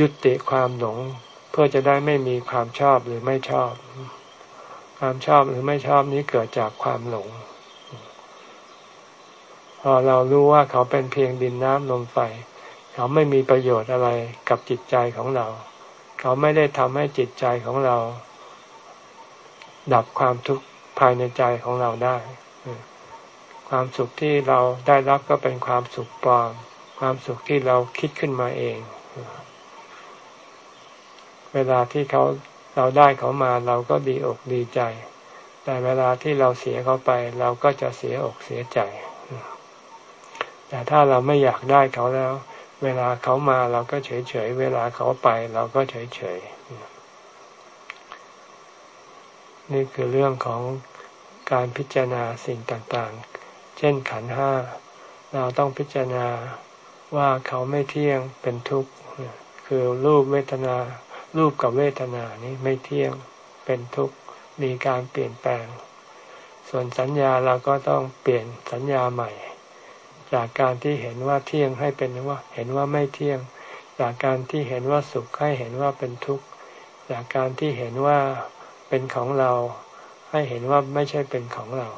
ยุติความหลง เพื่อจะได้ไม่มีความชอบหรือไม่ชอบ ความชอบหรือไม่ชอบนี้เกิดจากความหลง พอเรารู้ว่าเขาเป็นเพียงดินน้ำลมไฟ เขาไม่มีประโยชน์อะไรกับจิตใจของเรา เขาไม่ได้ทำให้จิตใจของเรา ดับความทุกข์ภายในใจของเราได้ ความสุขที่เราได้รับก็เป็นความสุขปลอม ความสุขที่เราคิดขึ้นมาเอง เวลาที่เขาเราได้เขามาเราก็ดีอกดีใจ แต่เวลาที่เราเสียเขาไป เราก็จะเสียอกเสียใจ แต่ถ้าเราไม่อยากได้เขาแล้ว เวลาเขามาเราก็เฉยเฉย เวลาเขาไปเราก็เฉยเฉย นี่คือเรื่องของการพิจารณาสิ่งต่างๆ เช่นขันห้า เราต้องพิจารณาว่าเขาไม่เที่ยงเป็นทุกข์ คือรูปเวทนา รูปกับเวทนานี้ไม่เที่ยงเป็นทุกข์ มีการเปลี่ยนแปลง ส่วนสัญญาเราก็ต้องเปลี่ยนสัญญาใหม่ จากการที่เห็นว่าเที่ยงให้เป็นว่าเห็นว่าไม่เที่ยง จากการที่เห็นว่าสุขให้เห็นว่าเป็นทุกข์ จากการที่เห็นว่า เป็นของเรา ให้เห็นว่าไม่ใช่เป็นของเรา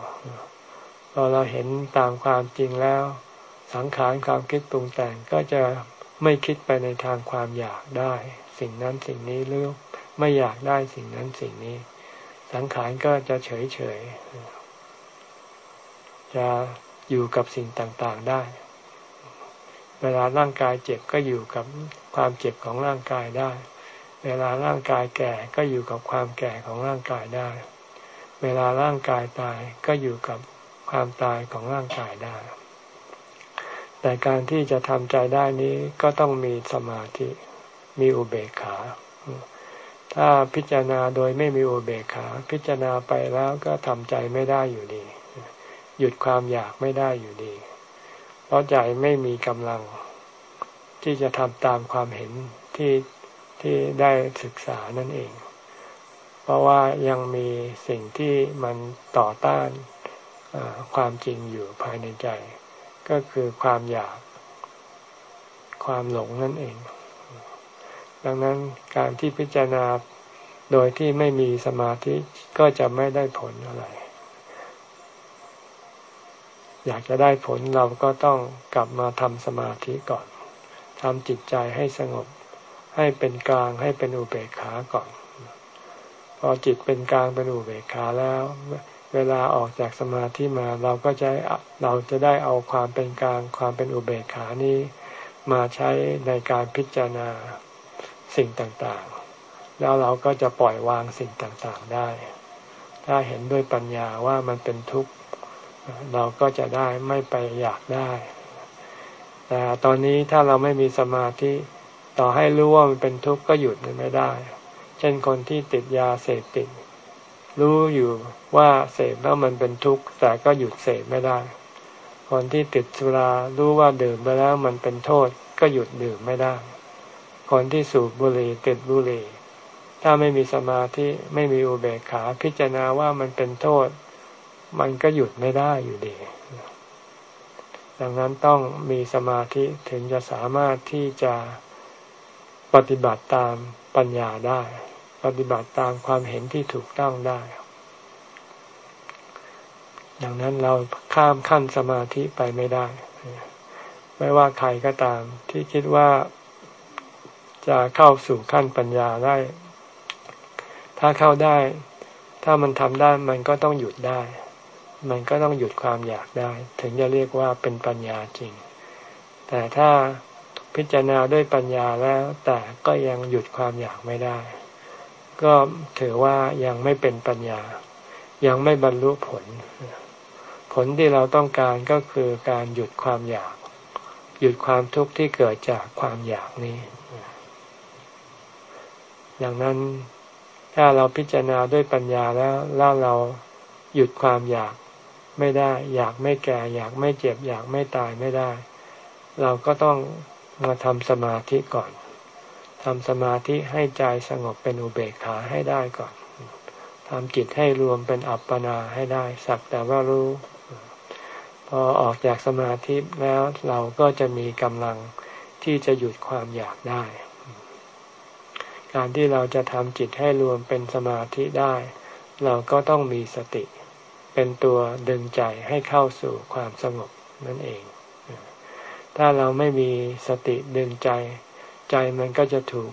พอเราเห็นตามความจริงแล้ว สังขารความคิดปรุงแต่งก็จะไม่คิดไปในทางความอยากได้ สิ่งนั้นสิ่งนี้หรือไม่อยากได้สิ่งนั้นสิ่งนี้ สังขารก็จะเฉยเฉยจะอยู่กับสิ่งต่างๆได้ เวลาร่างกายเจ็บก็อยู่กับความเจ็บของร่างกายได้ เวลาร่างกายแก่ก็อยู่กับความแก่ของร่างกายได้ เวลาร่างกายตายก็อยู่กับความตายของร่างกายได้ แต่การที่จะทำใจได้นี้ก็ต้องมีสมาธิ มีอุเบกขา ถ้าพิจารณาโดยไม่มีอุเบกขา พิจารณาไปแล้วก็ทำใจไม่ได้อยู่ดี หยุดความอยากไม่ได้อยู่ดี เพราะใจไม่มีกำลัง ที่จะทำตามความเห็นที่ ที่ได้ศึกษานั่นเอง เพราะว่ายังมีสิ่งที่มันต่อต้านความจริงอยู่ภายในใจ ก็คือความอยากความหลงนั่นเอง ดังนั้นการที่พิจารณาโดยที่ไม่มีสมาธิก็จะไม่ได้ผลอะไร อยากจะได้ผลเราก็ต้องกลับมาทำสมาธิก่อนทำจิตใจให้สงบ ให้เป็นกลางให้เป็นอุเบกขาก่อน พอจิตเป็นกลางเป็นอุเบกขาแล้ว เวลาออกจากสมาธิมาเราก็จะเราจะได้เอาความเป็นกลางความเป็นอุเบกขานี้ มาใช้ในการพิจารณาสิ่งต่างๆ แล้วเราก็จะปล่อยวางสิ่งต่างๆได้ ถ้าเห็นด้วยปัญญาว่ามันเป็นทุกข์เราก็จะได้ไม่ไปอยากได้ แต่ตอนนี้ถ้าเราไม่มีสมาธิ ต่อให้รู้ว่ามันเป็นทุกข์ก็หยุดมันไม่ได้ เช่นคนที่ติดยาเสพติด รู้อยู่ว่าเสพแล้วมันเป็นทุกข์แต่ก็หยุดเสพไม่ได้ คนที่ติดสุรารู้ว่าดื่มไปแล้วมันเป็นโทษก็หยุดดื่มไม่ได้ คนที่สูบบุหรี่ติดบุหรี่ ถ้าไม่มีสมาธิไม่มีอุเบกขาพิจารณาว่ามันเป็นโทษ มันก็หยุดไม่ได้อยู่ดี ดังนั้นต้องมีสมาธิถึงจะสามารถที่จะ ปฏิบัติตามปัญญาได้ ปฏิบัติตามความเห็นที่ถูกต้องได้ ดังนั้นเราข้ามขั้นสมาธิไปไม่ได้ ไม่ว่าใครก็ตามที่คิดว่าจะเข้าสู่ขั้นปัญญาได้ ถ้าเข้าได้ ถ้ามันทำได้มันก็ต้องหยุดได้ มันก็ต้องหยุดความอยากได้ ถึงจะเรียกว่าเป็นปัญญาจริง แต่ถ้า พิจารณาด้วยปัญญาแล้ว แต่ก็ยังหยุดความอยากไม่ได้ ก็ถือว่ายังไม่เป็นปัญญา ยังไม่บรรลุผล ผลที่เราต้องการก็คือการหยุดความอยาก หยุดความทุกข์ที่เกิดจากความอยากนี้ดังนั้นถ้าเราพิจารณาด้วยปัญญาแล้วแล้วเราหยุดความอยากไม่ได้ อยากไม่แก่ อยากไม่เจ็บ อยากไม่ตายไม่ได้ เราก็ต้อง มาทำสมาธิก่อนทำสมาธิให้ใจสงบเป็นอุเบกขาให้ได้ก่อนทำจิตให้รวมเป็นอัปปนาให้ได้ สักแต่ว่ารู้ พอออกจากสมาธิแล้วเราก็จะมีกำลังที่จะหยุดความอยากได้ การที่เราจะทำจิตให้รวมเป็นสมาธิได้ เราก็ต้องมีสติ เป็นตัวดึงใจให้เข้าสู่ความสงบนั่นเอง ถ้าเราไม่มีสติดึงใจ ใจมันก็จะถูก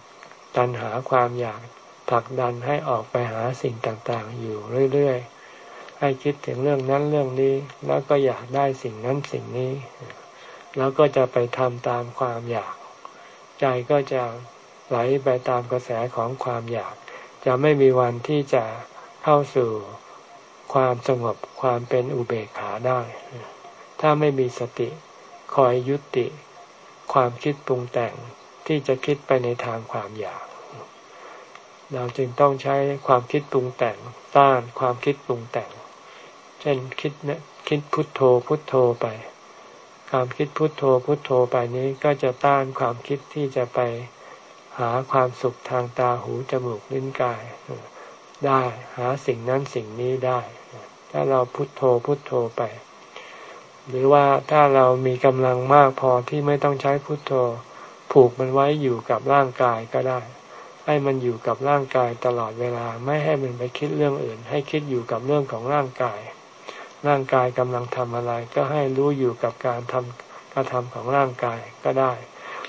ตันหาความอยากผลักดันให้ออกไปหาสิ่งต่างๆ อยู่เรื่อยๆ ให้คิดถึงเรื่องนั้นเรื่องนี้ แล้วก็อยากได้สิ่งนั้นสิ่งนี้ แล้วก็จะไปทำตามความอยาก ใจก็จะไหลไปตามกระแสของความอยาก จะไม่มีวันที่จะเข้าสู่ความสงบความเป็นอุเบกขาได้ ถ้าไม่มีสติ คอยยุติ ความคิดปรุงแต่งที่จะคิดไปในทางความอยาก เราจึงต้องใช้ความคิดปรุงแต่งต้านความคิดปรุงแต่ง เช่นคิดเนี่ยคิดพุทโธพุทโธไป ความคิดพุทโธพุทโธไปนี้ก็จะต้านความคิดที่จะไปหาความสุขทางตาหูจมูกลิ้นกาย ได้หาสิ่งนั้นสิ่งนี้ได้ ถ้าเราพุทโธพุทโธไป หรือว่าถ้าเรามีกำลังมากพอที่ไม่ต้องใช้พุทโธ ผูกมันไว้อยู่กับร่างกายก็ได้ ให้มันอยู่กับร่างกายตลอดเวลาไม่ให้มันไปคิดเรื่องอื่น ให้คิดอยู่กับเรื่องของร่างกาย ร่างกายกำลังทำอะไร ก็ให้รู้อยู่กับการทำกระทำของร่างกายก็ได้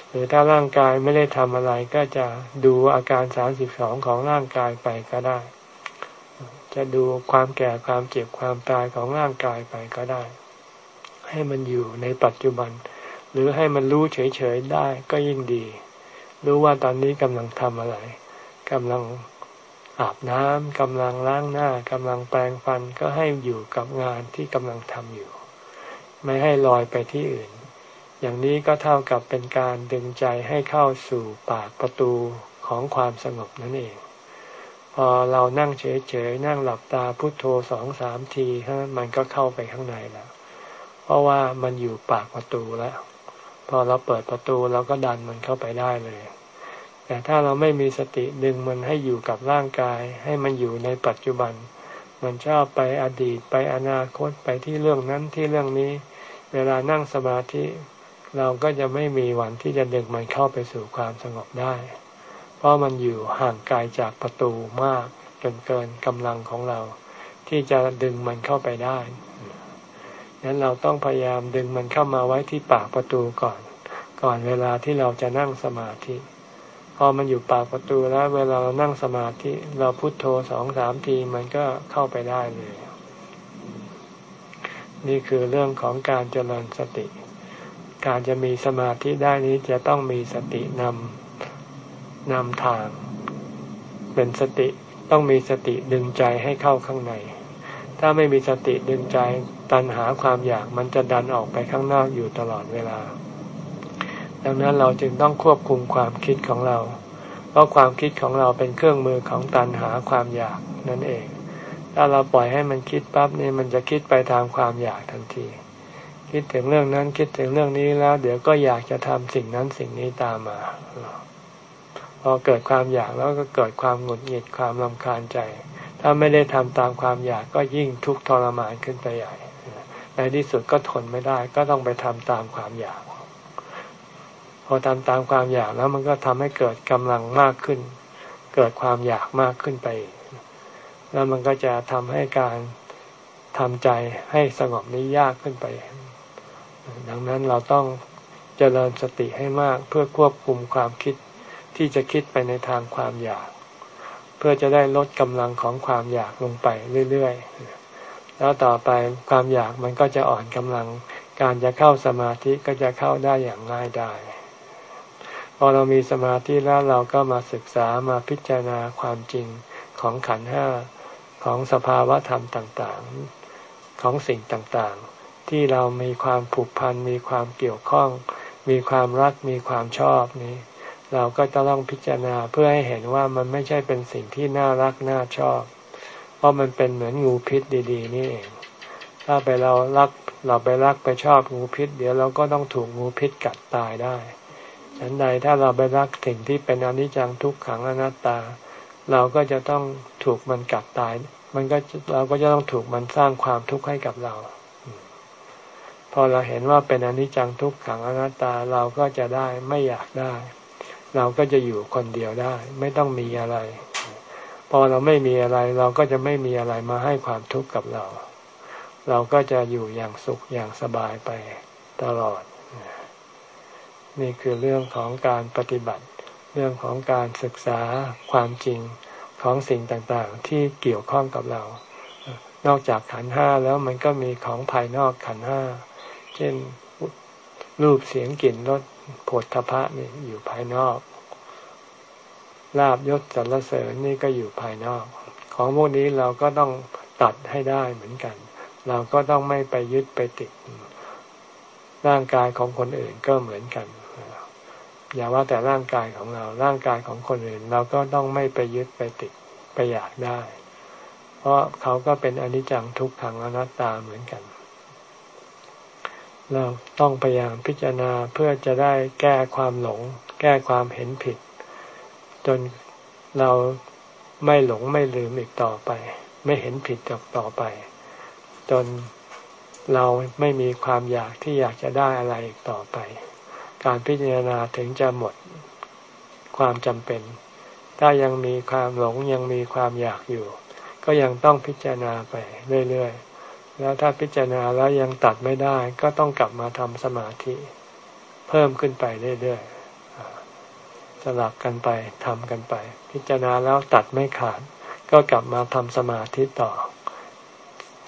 หรือถ้าร่างกายไม่ได้ทำอะไรก็จะดูอาการสามสิบสองของร่างกายไปก็ได้ จะดูความแก่ความเจ็บความตายของร่างกายไปก็ได้ ให้มันอยู่ในปัจจุบัน หรือให้มันรู้เฉยๆได้ก็ยิ่งดี รู้ว่าตอนนี้กำลังทำอะไรกำลังอาบน้ำกำลังล้างหน้ากำลังแปรงฟันก็ให้อยู่กับงานที่กำลังทำอยู่ ไม่ให้ลอยไปที่อื่น อย่างนี้ก็เท่ากับเป็นการดึงใจให้เข้าสู่ปากประตูของความสงบนั่นเอง พอเรานั่งเฉยๆนั่งหลับตาพุโทโธสองสามทีฮะมันก็เข้าไปข้างในแล้ว เพราะว่ามันอยู่ปากประตูแล้ว พอเราเปิดประตูเราก็ดันมันเข้าไปได้เลย แต่ถ้าเราไม่มีสติดึงมันให้อยู่กับร่างกาย ให้มันอยู่ในปัจจุบัน มันชอบไปอดีตไปอนาคตไปที่เรื่องนั้นที่เรื่องนี้ เวลานั่งสมาธิ เราก็จะไม่มีวันที่จะดึงมันเข้าไปสู่ความสงบได้ เพราะมันอยู่ห่างไกลจากประตูมากจนเกินกำลังของเรา ที่จะดึงมันเข้าไปได้ งนั้นเราต้องพยายามดึงมันเข้ามาไว้ที่ปากประตูก่อน ก่อนเวลาที่เราจะนั่งสมาธิ พอมันอยู่ปากประตูแล้ว เวลาเรานั่งสมาธิ เราพุโทโธสองสามทีมันก็เข้าไปได้เลย นี่คือเรื่องของการเจริญสติ การจะมีสมาธิได้นี้จะต้องมีสตินำนำทาง เป็นสติต้องมีสติดึงใจให้เข้าข้างใน ถ้าไม่มีสติดึงใจ ตันหาความอยากมันจะดันออกไปข้างนอกอยู่ตลอดเวลา ดังนั้นเราจึงต้องควบคุมความคิดของเรา เพราะความคิดของเราเป็นเครื่องมือของตันหาความอยากนั่นเอง ถ้าเราปล่อยให้มันคิดปั๊บนี่มันจะคิดไปตามความอยากทันที คิดถึงเรื่องนั้นคิดถึงเรื่องนี้แล้ว เดี๋ยวก็อยากจะทำสิ่งนั้นสิ่งนี้ตามมา พอเกิดความอยากแล้วก็เกิดความหงุดหงิดความลำคาญใจถ้าไม่ได้ทำตามความอยากก็ยิ่งทุกข์ทรมานขึ้นไปใหญ่ ในที่สุดก็ทนไม่ได้ ก็ต้องไปทำตามความอยาก พอทำตามความอยากแล้วมันก็ทำให้เกิดกำลังมากขึ้น เกิดความอยากมากขึ้นไป แล้วมันก็จะทำให้การทำใจให้สงบนี้ยากขึ้นไป ดังนั้นเราต้องเจริญสติให้มากเพื่อควบคุมความคิดที่จะคิดไปในทางความอยาก เพื่อจะได้ลดกำลังของความอยากลงไปเรื่อยๆ แล้วต่อไปความอยากมันก็จะอ่อนกำลัง การจะเข้าสมาธิก็จะเข้าได้อย่างง่ายได้พอเรามีสมาธิแล้วเราก็มาศึกษามาพิจารณาความจริงของขันห้าของสภาวะธรรมต่างๆ ของสิ่งต่างๆ ที่เรามีความผูกพันมีความเกี่ยวข้อง มีความรักมีความชอบนี้ เราก็จะต้องพิจารณาเพื่อให้เห็นว่ามันไม่ใช่เป็นสิ่งที่น่ารักน่าชอบ เพราะมันเป็นเหมือนงูพิษดีๆ นี่เอง ถ้าไปเรารักเราไปรักไปชอบงูพิษ เดี๋ยวเราก็ต้องถูกงูพิษกัดตายได้ฉันใดถ้าเราไปรักสิ่งที่เป็นอนิจจังทุกขังอนัตตา เราก็จะต้องถูกมันกัดตาย มันก็เราก็จะต้องถูกมันสร้างความทุกข์ให้กับเรา พอเราเห็นว่าเป็นอนิจจังทุกขังอนัตตาเราก็จะได้ไม่อยากได้ เราก็จะอยู่คนเดียวได้ ไม่ต้องมีอะไร พอเราไม่มีอะไรเราก็จะไม่มีอะไรมาให้ความทุกข์กับเรา เราก็จะอยู่อย่างสุขอย่างสบายไปตลอด นี่คือเรื่องของการปฏิบัติ เรื่องของการศึกษาความจริงของสิ่งต่างๆ ที่เกี่ยวข้องกับเรา นอกจากขันห้าแล้วมันก็มีของภายนอกขันห้า เช่นรูปเสียงกลิ่นรสผลทพะนี่อยู่ภายนอก ลาบยศสรรเสริญนี่ก็อยู่ภายนอก ของพวกนี้เราก็ต้องตัดให้ได้เหมือนกัน เราก็ต้องไม่ไปยึดไปติด ร่างกายของคนอื่นก็เหมือนกัน อย่าว่าแต่ร่างกายของเรา ร่างกายของคนอื่น เราก็ต้องไม่ไปยึดไปติดไปอยากได้ เพราะเขาก็เป็นอนิจจังทุกขังอนัตตาเหมือนกัน เราต้องพยายามพิจารณาเพื่อจะได้แก้ความหลง แก้ความเห็นผิด จนเราไม่หลงไม่ลืมอีกต่อไป ไม่เห็นผิดต่อไป จนเราไม่มีความอยากที่อยากจะได้อะไรอีกต่อไป การพิจารณาถึงจะหมดความจำเป็น ถ้ายังมีความหลงยังมีความอยากอยู่ ก็ยังต้องพิจารณาไปเรื่อยๆ แล้วถ้าพิจารณาแล้วยังตัดไม่ได้ ก็ต้องกลับมาทำสมาธิ เพิ่มขึ้นไปเรื่อยๆ สลับกันไปทำกันไป พิจารณาแล้วตัดไม่ขาด ก็กลับมาทำสมาธิต่อ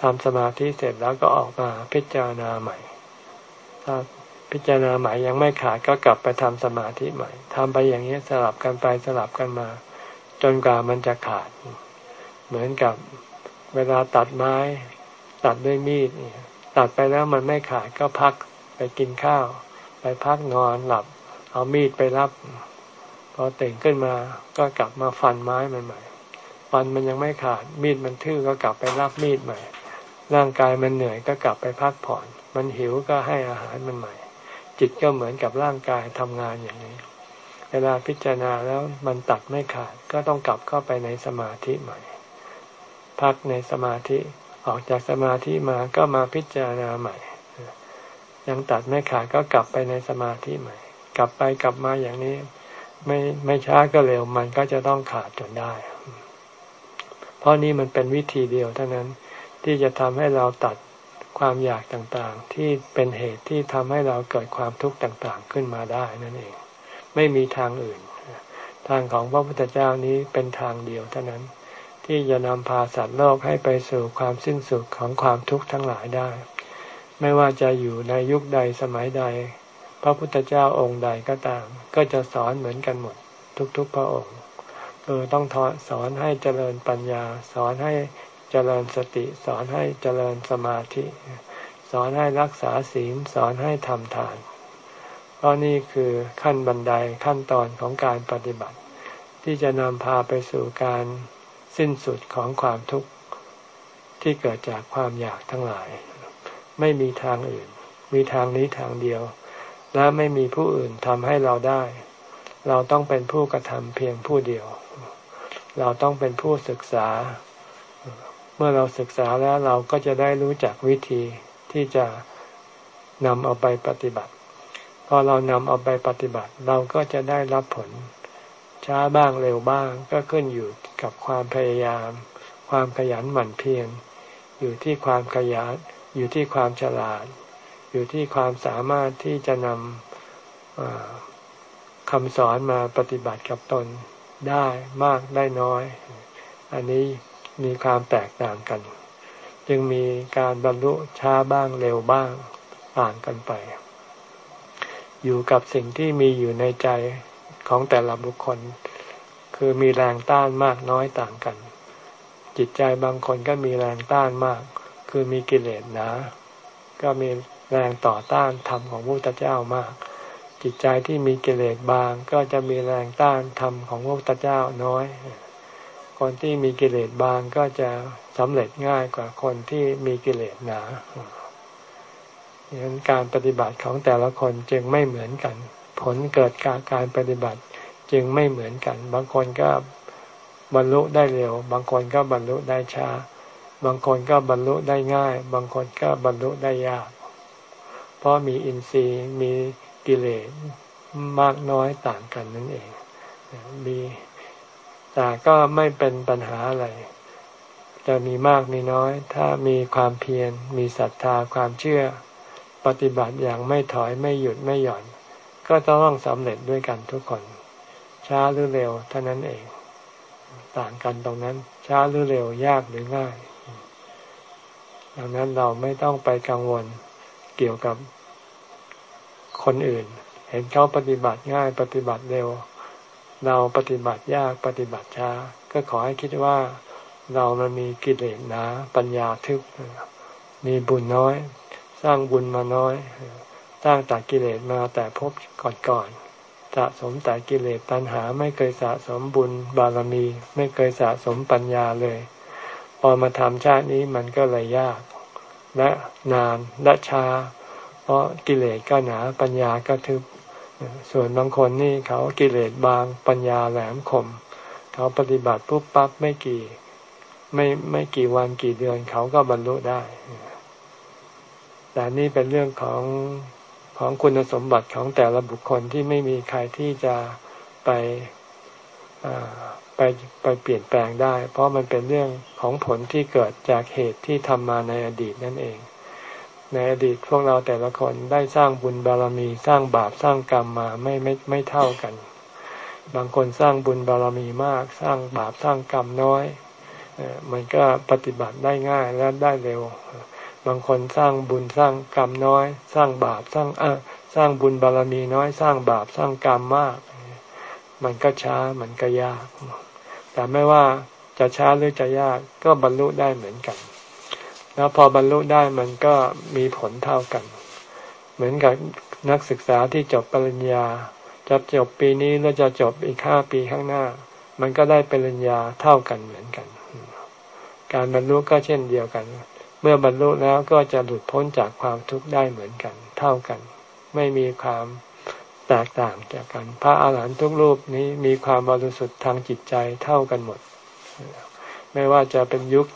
ทำสมาธิเสร็จแล้วก็ออกมาพิจารณาใหม่ ถ้าพิจารณาใหม่ยังไม่ขาดก็กลับไปทำสมาธิใหม่ทำไปอย่างนี้สลับกันไปสลับกันมา จนกว่ามันจะขาด เหมือนกับเวลาตัดไม้ ตัดด้วยมีดตัดไปแล้วมันไม่ขาดก็พักไปกินข้าว ไปพักนอนหลับ เอามีดไปรับ อตื่นขึ้นมาก็กลับมาฟันไม้ใหม่ ฟันมันยังไม่ขาดมีดมันทื่อก็กลับไปรับมีดใหม่ ร่างกายมันเหนื่อยก็กลับไปพักผ่อน มันหิวก็ให้อาหารมันใหม่ จิตก็เหมือนกับร่างกายทำงานอย่างนี้ เวลาพิจารณาแล้วมันตัดไม่ขาดก็ต้องกลับเข้าไปในสมาธิใหม่ พักในสมาธิออกจากสมาธิมาก็มาพิจารณาใหม่ ยังตัดไม่ขาดก็กลับไปในสมาธิใหม่ กลับไปกลับมาอย่างนี้ ไม่ไม่ช้าก็เร็วมันก็จะต้องขาดจนได้ เพราะนี้มันเป็นวิธีเดียวเท่านั้นที่จะทำให้เราตัดความอยากต่างๆ ที่เป็นเหตุที่ทำให้เราเกิดความทุกข์ต่างๆขึ้นมาได้นั่นเอง ไม่มีทางอื่น ทางของพระพุทธเจ้านี้เป็นทางเดียวเท่านั้น ที่จะนำพาสัตว์โลกให้ไปสู่ความสิ้นสุดของความทุกข์ทั้งหลายได้ ไม่ว่าจะอยู่ในยุคใดสมัยใด พระพุทธเจ้าองค์ใดก็ตาม ก็จะสอนเหมือนกันหมด ทุกๆพระองค์เออต้องสอนให้เจริญปัญญา สอนให้เจริญสติ สอนให้เจริญสมาธิ สอนให้รักษาศีล สอนให้ทำทานเพราะนี่คือขั้นบันไดขั้นตอนของการปฏิบัติ ที่จะนำพาไปสู่การสิ้นสุดของความทุกข์ที่เกิดจากความอยากทั้งหลาย ไม่มีทางอื่น มีทางนี้ทางเดียว และไม่มีผู้อื่นทำให้เราได้ เราต้องเป็นผู้กระทำเพียงผู้เดียว เราต้องเป็นผู้ศึกษา เมื่อเราศึกษาแล้วเราก็จะได้รู้จักวิธีที่จะนำเอาไปปฏิบัติ พอเรานำเอาไปปฏิบัติ เราก็จะได้รับผล ช้าบ้างเร็วบ้าง ก็ขึ้นอยู่กับความพยายาม ความขยันหมั่นเพียรอยู่ที่ความขยันอยู่ที่ความฉลาด อยู่ที่ความสามารถที่จะนำคำสอนมาปฏิบัติกับตนได้มากได้น้อย อันนี้มีความแตกต่างกัน จึงมีการบรรลุช้าบ้างเร็วบ้างต่างกันไป อยู่กับสิ่งที่มีอยู่ในใจของแต่ละบุคคล คือมีแรงต้านมากน้อยต่างกัน จิตใจบางคนก็มีแรงต้านมาก คือมีกิเลสหนา ก็มี แรงต่อต้านธรรมของพระพุทธเจ้ามาก จิตใจที่มีกิเลสบาง ก็จะมีแรงต้านธรรมของพระพุทธเจ้าน้อย คนที่มีกิเลสบางก็จะสำเร็จง่ายกว่าคนที่มีกิเลสหนาดังนั้นการปฏิบัติของแต่ละคนจึงไม่เหมือนกัน ผลเกิดการการปฏิบัติจึงไม่เหมือนกัน บางคนก็บรรลุได้เร็ว บางคนก็บรรลุได้ช้า บางคนก็บรรลุได้ง่าย บางคนก็บรรลุได้ยาก เพราะมีอินทรีย์มีกิเลสมากน้อยต่างกันนั่นเองมีแต่ก็ไม่เป็นปัญหาอะไร จะมีมากมีน้อย ถ้ามีความเพียรมีศรัทธาความเชื่อ ปฏิบัติอย่างไม่ถอยไม่หยุดไม่หย่อน ก็ต้องสำเร็จด้วยกันทุกคน ช้าหรือเร็วเท่านั้นเอง ต่างกันตรงนั้น ช้าหรือเร็วยากหรือง่าย ดังนั้นเราไม่ต้องไปกังวล เกี่ยวกับคนอื่น เห็นเขาปฏิบัติง่ายปฏิบัติเร็ว เราปฏิบัติยากปฏิบัติช้า ก็ขอให้คิดว่าเรามันมีกิเลสหนาปัญญาทึบมีบุญน้อย สร้างบุญมาน้อยสร้างแต่กิเลสมาแต่พบก่อนๆสะสมแต่กิเลสตัณหาไม่เคยสะสมบุญบารมี ไม่เคยสะสมปัญญาเลย พอมาทำชาตินี้มันก็เลยยาก และนานและช้า เพราะกิเลสก็หนาปัญญาก็ทึบ ส่วนบางคนนี่เขากิเลสบางปัญญาแหลมคม เขาปฏิบัติปุ๊บปั๊บไม่กี่ไม่ไม่กี่วันกี่เดือนเขาก็บรรลุได้ แต่นี่เป็นเรื่องของของคุณสมบัติของแต่ละบุคคลที่ไม่มีใครที่จะไป ไปไปเปลี่ยนแปลงได้ เพราะมันเป็นเรื่องของผลที่เกิดจากเหตุที่ทำมาในอดีตนั่นเอง ในอดีตพวกเราแต่ละคนได้สร้างบุญบารมีสร้างบาปสร้างกรรมมาไม่ไม่ไม่เท่ากัน บางคนสร้างบุญบารมีมาก สร้างบาปสร้างกรรมน้อยมันก็ปฏิบัติได้ง่ายและได้เร็ว บางคนสร้างบุญสร้างกรรมน้อย สร้างบาปสร้างเอสร้างบุญบารมีน้อย สร้างบาปสร้างกรรมมาก มันก็ช้ามันก็ยาก แต่ไม่ว่าจะช้าหรือจะยากก็บรรลุได้เหมือนกัน แล้วพอบรรลุได้มันก็มีผลเท่ากัน เหมือนกับนักศึกษาที่จบปริญญาจะจบปีนี้แล้วจะจบอีกห้าปีข้างหน้า มันก็ได้ปริญญาเท่ากันเหมือนกัน การบรรลุก็เช่นเดียวกัน เมื่อบรรลุแล้วก็จะหลุดพ้นจากความทุกข์ได้เหมือนกัน เท่ากัน ไม่มีความ แตกต่างจากกัน พระอาหารหันต์ทุกรูปนี้มีความบริสุทธิ์ทางจิตใจเท่ากันหมด ไม่ว่าจะเป็นยุค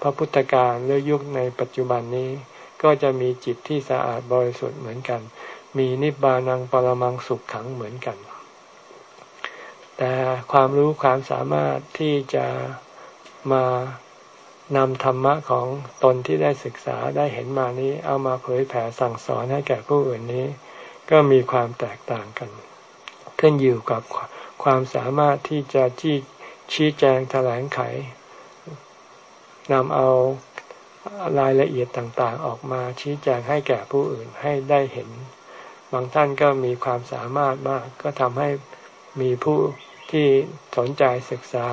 พระพุทธการหรือยุคในปัจจุบันนี้ ก็จะมีจิตที่สะอาดบริสุทธิ์เหมือนกัน มีนิบานังปรมังสุขขังเหมือนกัน แต่ความรู้ความสามารถที่จะมานำธรรมะของตนที่ได้ศึกษาได้เห็นมานี้ เอามาเผยแผ่สั่งสอนให้แก่ผู้อื่นนี้ ก็มีความแตกต่างกัน ขึ้นอยู่กับความสามารถที่จะชี้ชี้แจงแถลงไขนำเอารายละเอียดต่างๆ ออกมาชี้แจงให้แก่ผู้อื่นให้ได้เห็น บางท่านก็มีความสามารถมาก ก็ทำให้มีผู้ที่สนใจศึกษา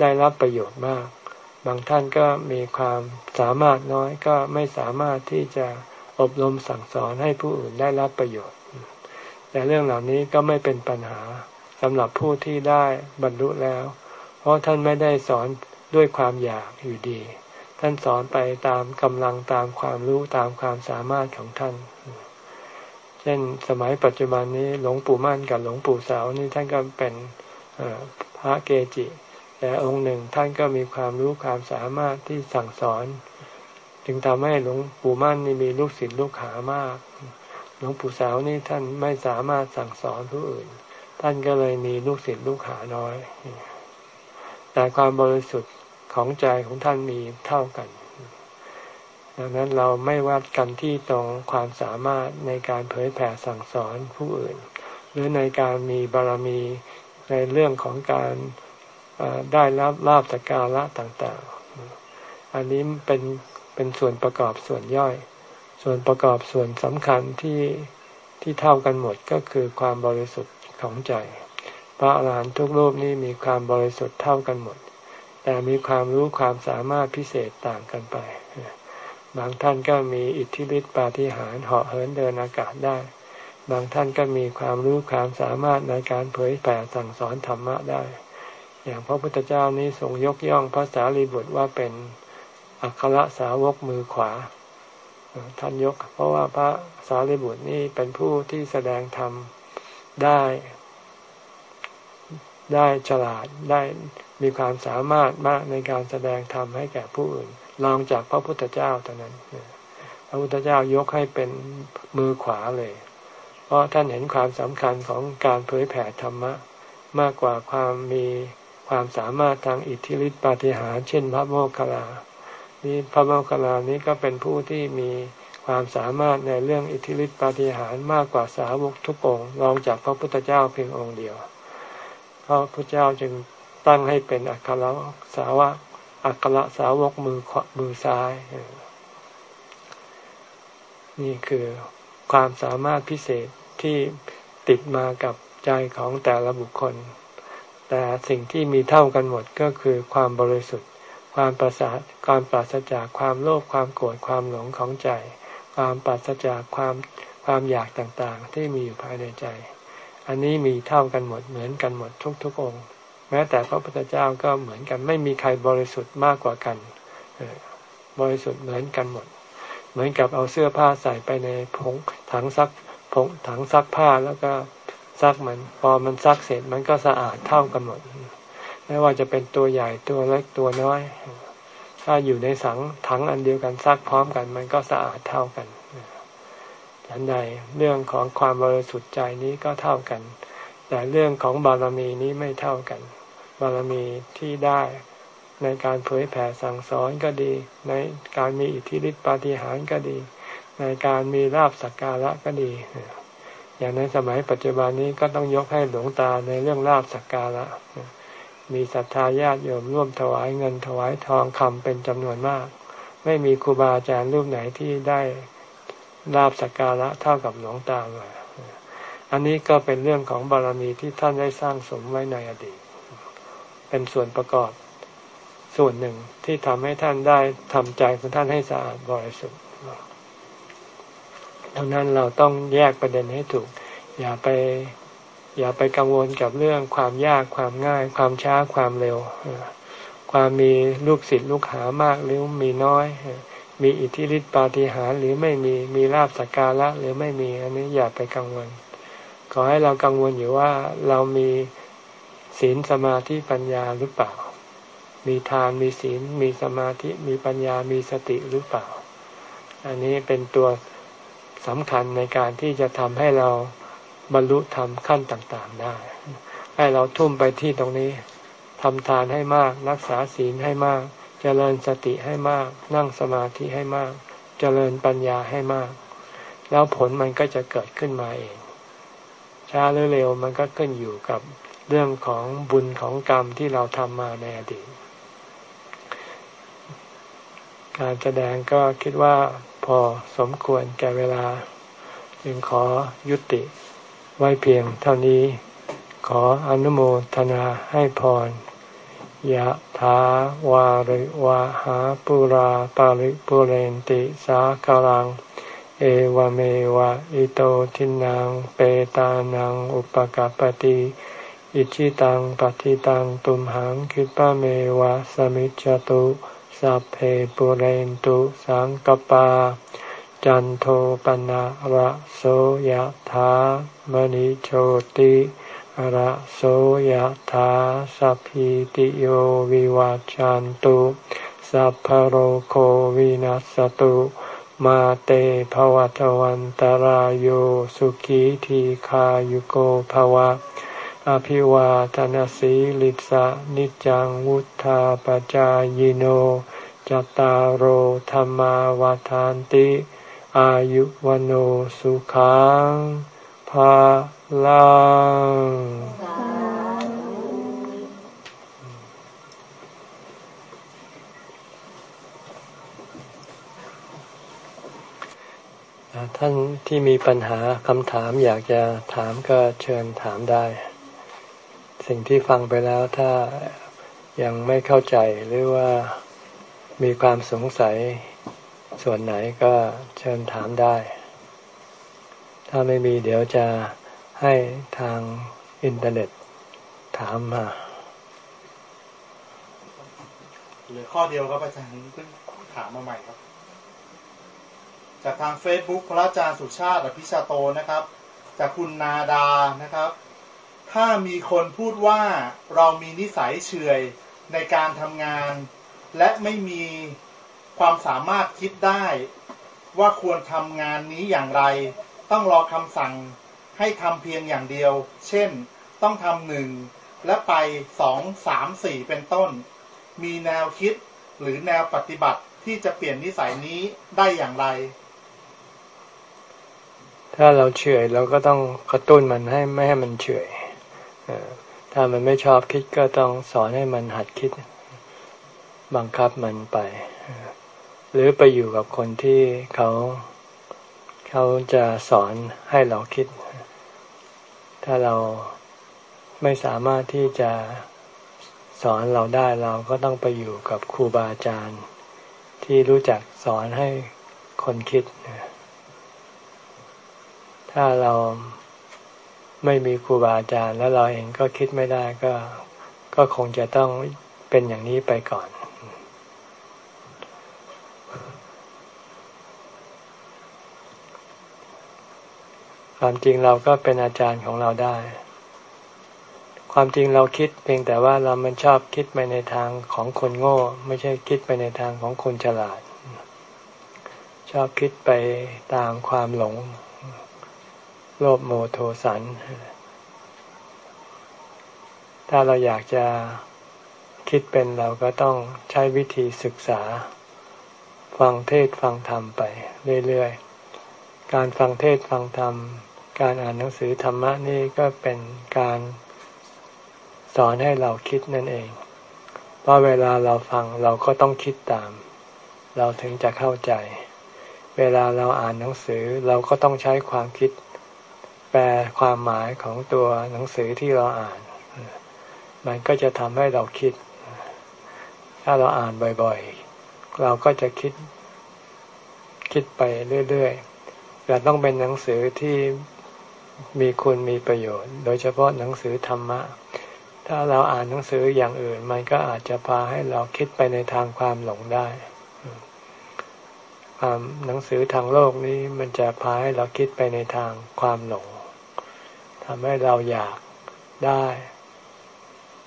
ได้รับประโยชน์มาก บางท่านก็มีความสามารถน้อยก็ไม่สามารถที่จะ อบรมสั่งสอนให้ผู้อื่นได้รับประโยชน์ แต่เรื่องเหล่านี้ก็ไม่เป็นปัญหาสำหรับผู้ที่ได้บรรลุแล้ว เพราะท่านไม่ได้สอนด้วยความอยากอยู่ดี ท่านสอนไปตามกำลังตามความรู้ตามความสามารถของท่าน เช่นสมัยปัจจุบันนี้หลวงปู่มั่นกับหลวงปู่สาวนี่ท่านก็เป็นพระเกจิ แต่องค์หนึ่งท่านก็มีความรู้ความสามารถที่สั่งสอน จึงทำให้หลวงปู่มั่นนี่มีลูกศิษย์ลูกหามาก หลวงปู่สาวนี่ท่านไม่สามารถสั่งสอนผู้อื่น ท่านก็เลยมีลูกศิษย์ลูกหาน้อย แต่ความบริสุทธิ์ของใจของท่านมีเท่ากัน ดังนั้นเราไม่วัดกันที่ตรงความสามารถในการเผยแผ่สั่งสอนผู้อื่น หรือในการมีบารมีในเรื่องของการได้รับลาบจากการะต่าง ๆ อันนี้เป็น เป็นส่วนประกอบส่วนย่อย ส่วนประกอบส่วนสำคัญที่ที่เท่ากันหมดก็คือความบริสุทธิ์ของใจ พระอรหันต์ทุกรูปนี้มีความบริสุทธิ์เท่ากันหมด แต่มีความรู้ความสามารถพิเศษต่างกันไป บางท่านก็มีอิทธิฤทธิปาฏิหาริย์เหาะเหินเดินอากาศได้ บางท่านก็มีความรู้ความสามารถในการเผยแผ่สั่งสอนธรรมะได้ อย่างพระพุทธเจ้านี้ทรงยกย่องพระสารีบุตรว่าเป็น อัครสาวกมือขวาท่านยก เพราะว่าพระสารีบุตรนี่เป็นผู้ที่แสดงธรรมได้ ได้ฉลาดได้มีความสามารถมากในการแสดงธรรมให้แก่ผู้อื่นลองจากพระพุทธเจ้าเท่านั้นพระพุทธเจ้ายกให้เป็นมือขวาเลย เพราะท่านเห็นความสำคัญของการเผยแผ่ธรรมะ มากกว่าความมีความสามารถทางอิทธิฤทธิปาฏิหาริย์เช่นพระโมคคัลลา นี่พระโมคคัลลานี้ก็เป็นผู้ที่มีความสามารถในเรื่องอิทธิฤทธิปาฏิหาริย์มากกว่าสาวกทุกองค์รองจากพระพุทธเจ้าเพียงองค์เดียวพระพุทธเจ้าจึงตั้งให้เป็นอัครสาวะอัครสาวกมือขวามือซ้าย นี่คือความสามารถพิเศษที่ติดมากับใจของแต่ละบุคคล แต่สิ่งที่มีเท่ากันหมดก็คือความบริสุทธิ์ ความประสาทความปราศจากความโลภความโกรธความหลงของใจ ความปราศจากความความอยากต่างๆ ที่มีอยู่ภายในใจ อันนี้มีเท่ากันหมดเหมือนกันหมดทุกๆองค์ แม้แต่พระพุทธเจ้าก็เหมือนกันไม่มีใครบริสุทธิ์มากกว่ากันบริสุทธิ์เหมือนกันหมด เหมือนกับเอาเสื้อผ้าใส่ไปในผงถังซักผงถังซักผ้าแล้วก็ซักมัน พอมันซักเสร็จมันก็สะอาดเท่ากันหมด ไม่ว่าจะเป็นตัวใหญ่ตัวเล็กตัวน้อย ถ้าอยู่ในสังถังอันเดียวกันซักพร้อมกัน มันก็สะอาดเท่ากันฉันใดเรื่องของความบริสุทธิ์ใจนี้ก็เท่ากัน แต่เรื่องของบารมีนี้ไม่เท่ากัน บารมีที่ได้ในการเผยแผ่สั่งสอนก็ดี ในการมีอิทธิฤทธิปาฏิหาริย์ก็ดี ในการมีราบสักการะก็ดี อย่างในสมัยปัจจุบันนี้ก็ต้องยกให้หลวงตาในเรื่องราบสักการะ มีศรัทธาญาติโยมร่วมถวายเงินถวายทองคำเป็นจำนวนมาก ไม่มีครูบาอาจารย์รูปไหนที่ได้ราบสักการะเท่ากับหลวงตามาอันนี้ก็เป็นเรื่องของบารมีที่ท่านได้สร้างสมไว้ในอดีต เป็นส่วนประกอบส่วนหนึ่งที่ทำให้ท่านได้ทำใจของท่านให้สะอาดบริสุทธิ์ดังนั้นเราต้องแยกประเด็นให้ถูก อย่าไป อย่าไปกังวลกับเรื่องความยากความง่าย ความช้าความเร็ว ความมีลูกศิษย์ลูกหามากหรือมีน้อย มีอิทธิฤทธิปาฏิหาริย์หรือไม่มีมีลาบสักการะหรือไม่มีอันนี้อย่าไปกังวล ขอให้เรากังวลอยู่ว่าเรามีศีลสมาธิปัญญาหรือเปล่า มีทานมีศีลมีสมาธิมีปัญญามีสติหรือเปล่า อันนี้เป็นตัวสำคัญในการที่จะทำให้เรา บรรลุธรรมขั้นต่างๆได้ ให้เราทุ่มไปที่ตรงนี้ทำทานให้มาก รักษาศีลให้มาก เจริญสติให้มาก นั่งสมาธิให้มาก เจริญปัญญาให้มาก แล้วผลมันก็จะเกิดขึ้นมาเอง ช้าหรือเร็วมันก็ขึ้นอยู่กับเรื่องของบุญของกรรมที่เราทำมาในอดีต การแสดงก็คิดว่าพอสมควรแก่เวลา จึงขอยุติ ไว้เพียงเท่านี้ ขออนุโมทนาให้พรยะถาวาริวาหาปุราปาริปุเรนติสากลัง เอวเมวะอิโตทินังเปตานังอุปกาปติอิชิตังปฏิตังตุมหังคิปะเมวะสมิจจตุสัพเพปุเรนตุสังกปา จันโทปนะระโสยธา มณิโชติระโสยธาสัพพิติโยวิวาจันตุสัพพโรโควินัสตุมาเตภวะตวันตารโยสุขีทีขายุโกภวะ อภิวาทนสีลิสะนิจังวุธาปจายโนจตารโหธรรมาวาทานติ อายุวโนสุขัง ภาลังท่านที่มีปัญหาคำถามอยากจะถามก็เชิญถามได้ สิ่งที่ฟังไปแล้วถ้ายังไม่เข้าใจหรือว่ามีความสงสัยส่วนไหนก็เชิญถามได้ ถ้าไม่มีเดี๋ยวจะให้ทางอินเทอร์เน็ตถามมาเหลือข้อเดียวครับอาจารย์เพิ่งถามมาใหม่ครับ จากทาง Facebook พระอาจารย์สุชาติอภิชาโตนะครับ จากคุณนาดานะครับ ถ้ามีคนพูดว่าเรามีนิสัยเฉยในการทำงาน และไม่มีความสามารถคิดได้ ว่าควรทำงานนี้อย่างไร ต้องรอคำสั่งให้ทำเพียงอย่างเดียว เช่น ต้องทำหนึ่งและไปสองสามสี่เป็นต้น มีแนวคิดหรือแนวปฏิบัติที่จะเปลี่ยนนิสัยนี้ได้อย่างไร ถ้าเราเฉยเราก็ต้องกระตุ้นมันให้ไม่ให้มันเฉยถ้ามันไม่ชอบคิดก็ต้องสอนให้มันหัดคิด บังคับมันไป หรือไปอยู่กับคนที่เขา เขาจะสอนให้เราคิด ถ้าเราไม่สามารถที่จะสอนเราได้เราก็ต้องไปอยู่กับครูบาอาจารย์ ที่รู้จักสอนให้คนคิด ถ้าเราไม่มีครูบาอาจารย์ แล้วเราเองก็คิดไม่ได้ก็ก็คงจะต้องเป็นอย่างนี้ไปก่อน ความจริงเราก็เป็นอาจารย์ของเราได้ ความจริงเราคิดเพียงแต่ว่าเรามันชอบคิดไปในทางของคนโง่ ไม่ใช่คิดไปในทางของคนฉลาด ชอบคิดไปตามความหลง โลภโมโทสัน ถ้าเราอยากจะคิดเป็นเราก็ต้องใช้วิธีศึกษา ฟังเทศฟังธรรมไปเรื่อยๆ การฟังเทศฟังธรรม การอ่านหนังสือธรรมะนี่ก็เป็นการสอนให้เราคิดนั่นเอง เพราะเวลาเราฟังเราก็ต้องคิดตาม เราถึงจะเข้าใจ เวลาเราอ่านหนังสือเราก็ต้องใช้ความคิด แปลความหมายของตัวหนังสือที่เราอ่าน มันก็จะทำให้เราคิด ถ้าเราอ่านบ่อยๆ เราก็จะคิด คิดไปเรื่อยๆแต่ต้องเป็นหนังสือที่ มีคุณมีประโยชน์ โดยเฉพาะหนังสือธรรมะ ถ้าเราอ่านหนังสืออย่างอื่น มันก็อาจจะพาให้เราคิดไปในทางความหลงได้ความหนังสือทางโลกนี้มันจะพาให้เราคิดไปในทางความหลงทำให้เราอยากได้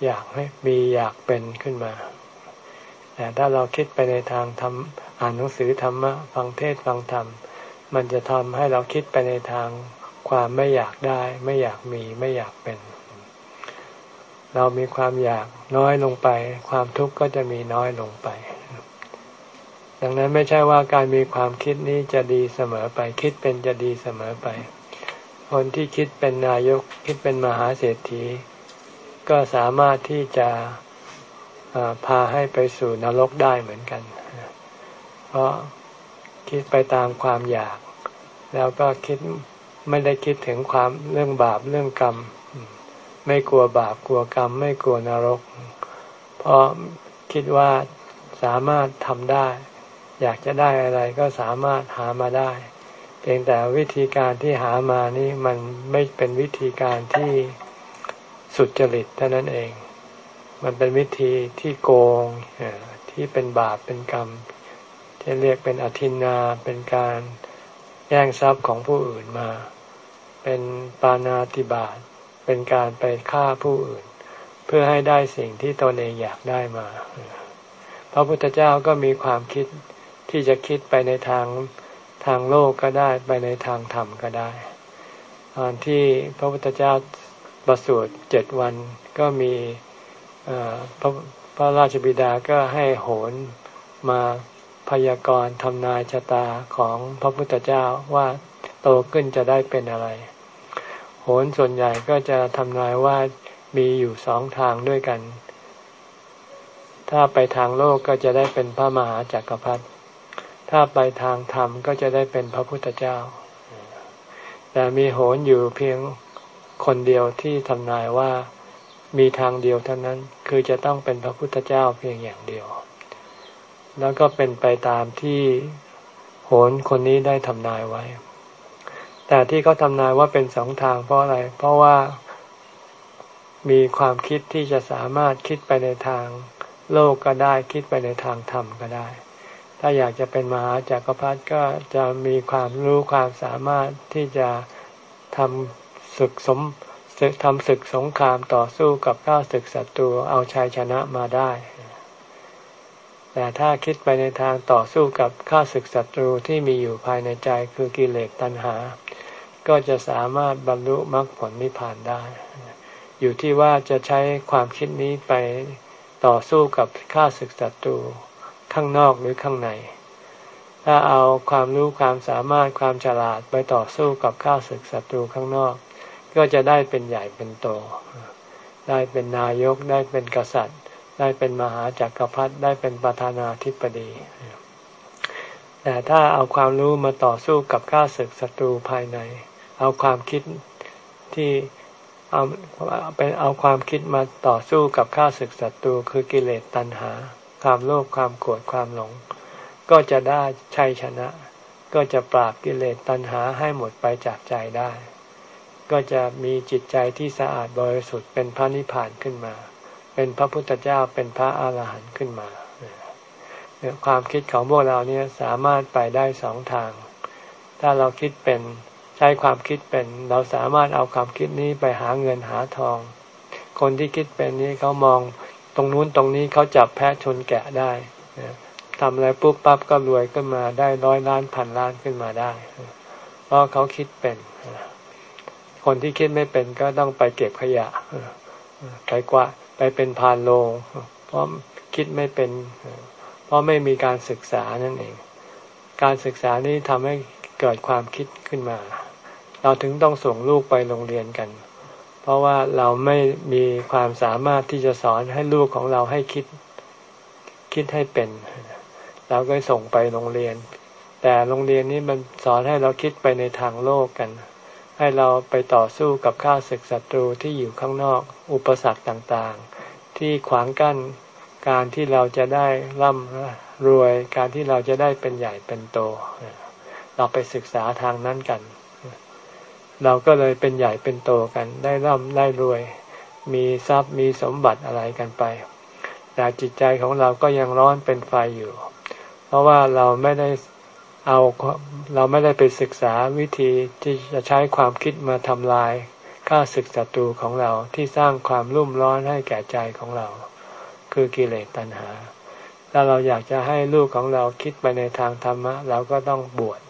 อยากให้มีอยากเป็นขึ้นมา แต่ถ้าเราคิดไปในทางทำอ่านหนังสือธรรมะฟังเทศฟังธรรม มันจะทำให้เราคิดไปในทาง ความไม่อยากได้ ไม่อยากมีไม่อยากเป็น เรามีความอยากน้อยลงไป ความทุกข์ก็จะมีน้อยลงไป ดังนั้นไม่ใช่ว่าการมีความคิดนี้จะดีเสมอไป คิดเป็นจะดีเสมอไป คนที่คิดเป็นนายกคิดเป็นมหาเศรษฐี ก็สามารถที่จะพาให้ไปสู่นรกได้เหมือนกัน เพราะคิดไปตามความอยาก แล้วก็คิด ไม่ได้คิดถึงความเรื่องบาปเรื่องกรรม ไม่กลัวบาปกลัวกรรม ไม่กลัวนรก เพราะคิดว่าสามารถทำได้ อยากจะได้อะไรก็สามารถหามาได้ เพียงแต่วิธีการที่หามานี่มันไม่เป็นวิธีการที่สุดจริตเท่านั้นเอง มันเป็นวิธีที่โกงที่เป็นบาปเป็นกรรมที่เรียกเป็นอธินาเป็นการแย่งทรัพย์ของผู้อื่นมา เป็นปานาติบาตเป็นการไปฆ่าผู้อื่น เพื่อให้ได้สิ่งที่ตนเองอยากได้มา พระพุทธเจ้าก็มีความคิดที่จะคิดไปในทางทางโลกก็ได้ไปในทางธรรมก็ได้ ตอนที่พระพุทธเจ้าประสูติเจ็ดวันก็มีพระพระราชบิดาก็ให้โหนมาพยากรณ์ทำนายชะตาของพระพุทธเจ้าว่าโตขึ้นจะได้เป็นอะไร โหนส่วนใหญ่ก็จะทำนายว่ามีอยู่สองทางด้วยกัน ถ้าไปทางโลกก็จะได้เป็นพระมหาจักรพรรดิถ้าไปทางธรรมก็จะได้เป็นพระพุทธเจ้า แต่มีโหนอยู่เพียงคนเดียวที่ทำนายว่ามีทางเดียวเท่านั้นคือจะต้องเป็นพระพุทธเจ้าเพียงอย่างเดียว แล้วก็เป็นไปตามที่โหนคนนี้ได้ทำนายไว้ แต่ที่เขาทำนายว่าเป็นสองทางเพราะอะไร เพราะว่ามีความคิดที่จะสามารถคิดไปในทางโลกก็ได้คิดไปในทางธรรมก็ได้ ถ้าอยากจะเป็นมหาจากักรพรรดิก็จะมีความรู้ความสามารถที่จะทำศึกสมทำศึกสงครามต่อสู้กับข้าศึกศัตรูเอาชัยชนะมาได้ แต่ถ้าคิดไปในทางต่อสู้กับข้าศึกศัตรูที่มีอยู่ภายในใจคือกิเลสตัณหา ก็จะสามารถบรรลุมรรคผลนิพพานได้ อยู่ที่ว่าจะใช้ความคิดนี้ไปต่อสู้กับข้าศึกศัตรูข้างนอกหรือข้างใน ถ้าเอาความรู้ความสามารถความฉลาดไปต่อสู้กับข้าศึกศัตรูข้างนอก ก็จะได้เป็นใหญ่เป็นโต ได้เป็นนายกได้เป็นกษัตริย์ ได้เป็นมหาจักรพรรดิได้เป็นประธานาธิบดีแต่ถ้าเอาความรู้มาต่อสู้กับข้าศึกศัตรูภายใน เอาความคิดที่เอาเป็นเอาความคิดมาต่อสู้กับข้าศึกศัตรูคือกิเลสตัณหา ความโลภความโกรธความหลง ก็จะได้ชัยชนะ ก็จะปราบกิเลสตัณหาให้หมดไปจากใจได้ ก็จะมีจิตใจที่สะอาดบริสุทธิ์เป็นพระนิพพานขึ้นมา เป็นพระพุทธเจ้าเป็นพระอาหารหันต์ขึ้นมาความคิดของพวกเราเนี่ยสามารถไปได้สองทาง ถ้าเราคิดเป็น ใช้ความคิดเป็น เราสามารถเอาความคิดนี้ไปหาเงินหาทอง คนที่คิดเป็นนี้เขามองตรงนู้นตรงนี้เขาจับแพะชนแกะได้ทำอะไรปุ๊บปั๊บก็รวยขึ้นมาได้ร้อยล้านพันล้านขึ้นมาได้ เพราะเขาคิดเป็น คนที่คิดไม่เป็นก็ต้องไปเก็บขยะไปกว่าไปเป็นพานโลเพราะคิดไม่เป็น เพราะไม่มีการศึกษานั่นเอง การศึกษานี้ทำให้ เกิดความคิดขึ้นมา เราถึงต้องส่งลูกไปโรงเรียนกัน เพราะว่าเราไม่มีความสามารถที่จะสอนให้ลูกของเราให้คิดคิดให้เป็นเราก็ส่งไปโรงเรียน แต่โรงเรียนนี้มันสอนให้เราคิดไปในทางโลกกัน ให้เราไปต่อสู้กับข้าศึกศัตรูที่อยู่ข้างนอก อุปสรรคต่างๆ ที่ขวางกั้นการที่เราจะได้ร่ำรวย การที่เราจะได้เป็นใหญ่เป็นโต เราไปศึกษาทางนั้นกัน เราก็เลยเป็นใหญ่เป็นโตกัน ได้ร่ำได้รวย มีทรัพย์มีสมบัติอะไรกันไป แต่จิตใจของเราก็ยังร้อนเป็นไฟอยู่ เพราะว่าเราไม่ได้เอาเราไม่ได้ไปศึกษาวิธีที่จะใช้ความคิดมาทำลายข้าศึกศัตรูของเราที่สร้างความรุ่มร้อนให้แก่ใจของเรา คือกิเลสตัณหา ถ้าเราอยากจะให้ลูกของเราคิดไปในทางธรรมะ เราก็ต้องบวช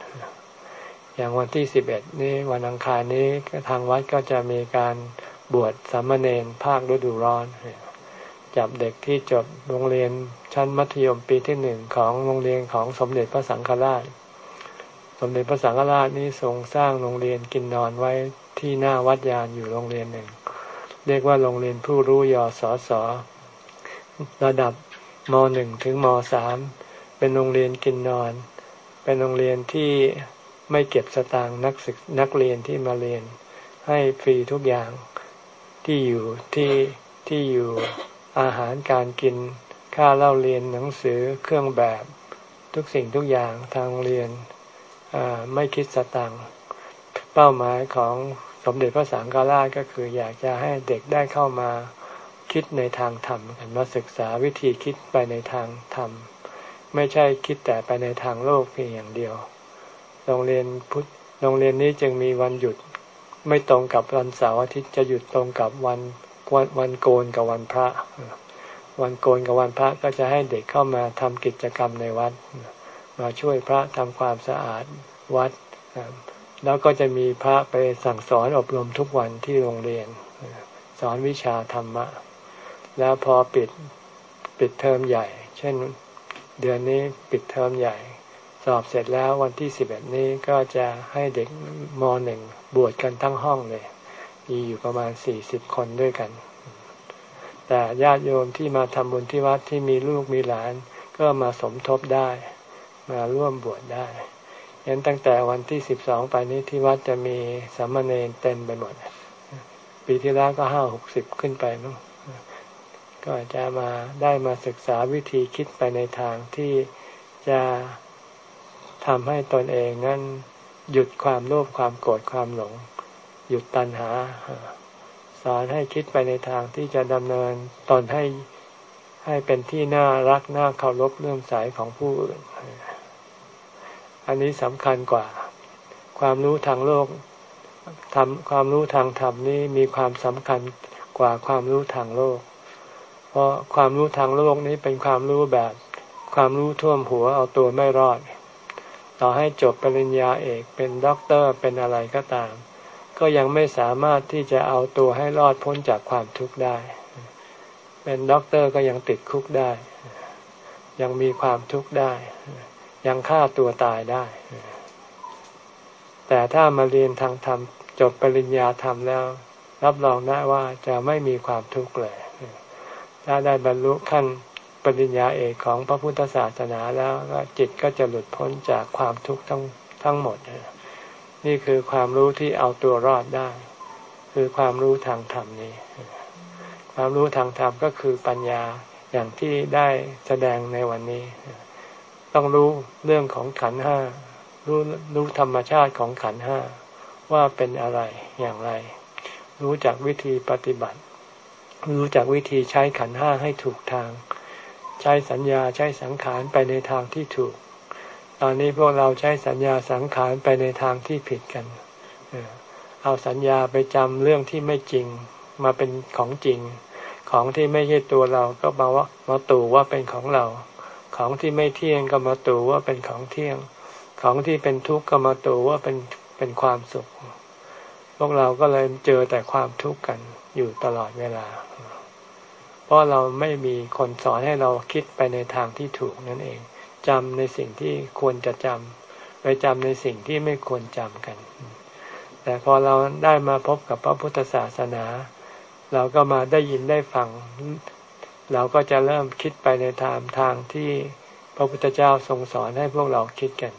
อย่างวันที่สิบเอ็ดนี้วันอังคารนี้ทางวัดก็จะมีการบวชสามเณรภาคฤดูร้อน จับเด็กที่จบโรงเรียนชั้นมัธยมปีที่หนึ่งของโรงเรียนของสมเด็จพระสังฆราช สมเด็จพระสังฆราชนี้ทรงสร้างโรงเรียนกินนอนไว้ที่หน้าวัดยานอยู่โรงเรียนหนึ่ง เรียกว่าโรงเรียนผู้รู้ยอสอสอระดับมหนึ่งถึงมสามเป็นโรงเรียนกินนอน เป็นโรงเรียนที่ ไม่เก็บสตางค์นักศึกนักเรียนที่มาเรียน ให้ฟรีทุกอย่างที่อยู่ที่ที่อยู่อาหารการกิน ค่าเล่าเรียนหนังสือเครื่องแบบ ทุกสิ่งทุกอย่างทางเรียนไม่คิดสตังค์เป้าหมายของสมเด็จพระสังฆราชก็คืออยากจะให้เด็กได้เข้ามาคิดในทางธรรมกันมาศึกษาวิธีคิดไปในทางธรรม ไม่ใช่คิดแต่ไปในทางโลกเพียงอย่างเดียว โรงเรียนพุทธโรงเรียนนี้จึงมีวันหยุดไม่ตรงกับวันเสาร์อาทิตย์จะหยุดตรงกับวันวันวันโกนกับวันพระ วันโกนกับวันพระก็จะให้เด็กเข้ามาทำกิจกรรมในวัด มาช่วยพระทำความสะอาดวัด แล้วก็จะมีพระไปสั่งสอนอบรมทุกวันที่โรงเรียน สอนวิชาธรรมะ แล้วพอปิดปิดเทอมใหญ่ เช่น เดือนนี้ปิดเทอมใหญ่ สอบเสร็จแล้ววันที่สิบเอ็ดนี้ก็จะให้เด็กมหนึ่งบวชกันทั้งห้องเลย มีอยู่ประมาณสี่สิบคนด้วยกัน แต่ญาติโยมที่มาทำบุญที่วัดที่มีลูกมีหลาน ก็มาสมทบได้ มาร่วมบวชได้ยันตั้งแต่วันที่สิบสองไปนี้ที่วัดจะมีสามเณรเต็มไปหมด ปีที่แล้วก็ห้าหกสิบขึ้นไปนู้ก็จะมาได้มาศึกษาวิธีคิดไปในทางที่จะ ทำให้ตนเองนั้นหยุดความโลภความโกรธความหลง หยุดตัณหา สอนให้คิดไปในทางที่จะดำเนินตนให้ให้เป็นที่น่ารักน่าเคารพเลื่อมใสของผู้อื่น อันนี้สำคัญกว่า ความรู้ทางโลกทำความรู้ทางธรรมนี้มีความสำคัญกว่าความรู้ทางโลก เพราะความรู้ทางโลกนี้เป็นความรู้แบบ ความรู้ท่วมหัวเอาตัวไม่รอด ต่อให้จบปริญญาเอกเป็นด็อกเตอร์เป็นอะไรก็ตาม ก็ยังไม่สามารถที่จะเอาตัวให้รอดพ้นจากความทุกข์ได้ เป็นด็อกเตอร์ก็ยังติดคุกได้ ยังมีความทุกข์ได้ ยังฆ่าตัวตายได้ แต่ถ้ามาเรียนทางธรรมจบปริญญาธรรมแล้ว รับรองได้ว่าจะไม่มีความทุกข์เลย ถ้าได้บรรลุขั้น ปริญญาเอกของพระพุทธศาสนาแล้วจิตก็จะหลุดพ้นจากความทุกข์ทั้งทั้งหมด นี่คือความรู้ที่เอาตัวรอดได้ คือความรู้ทางธรรมนี้ ความรู้ทางธรรมก็คือปัญญาอย่างที่ได้แสดงในวันนี้ ต้องรู้เรื่องของขันห้ารู้รู้ธรรมชาติของขันห้าว่าเป็นอะไรอย่างไร รู้จักวิธีปฏิบัติ รู้จักวิธีใช้ขันห้าให้ถูกทาง ใช้สัญญาใช้สังขารไปในทางที่ถูก ตอนนี้พวกเราใช้สัญญาสังขารไปในทางที่ผิดกันเอาสัญญาไปจำเรื่องที่ไม่จริงมาเป็นของจริง ของที่ไม่ใช่ตัวเราก็มาว่ามาตู่ว่าเป็นของเรา ของที่ไม่เที่ยงก็มาตู่ว่าเป็นของเที่ยง ของที่เป็นทุกข์ก็มาตู่ว่าเป็นเป็นความสุข พวกเราก็เลยเจอแต่ความทุกข์กันอยู่ตลอดเวลา เพราะเราไม่มีคนสอนให้เราคิดไปในทางที่ถูกนั่นเองจำในสิ่งที่ควรจะจำไปจำในสิ่งที่ไม่ควรจำกัน แต่พอเราได้มาพบกับพระพุทธศาสนา เราก็มาได้ยินได้ฟัง เราก็จะเริ่มคิดไปในทางทางที่พระพุทธเจ้าทรงสอนให้พวกเราคิดกัน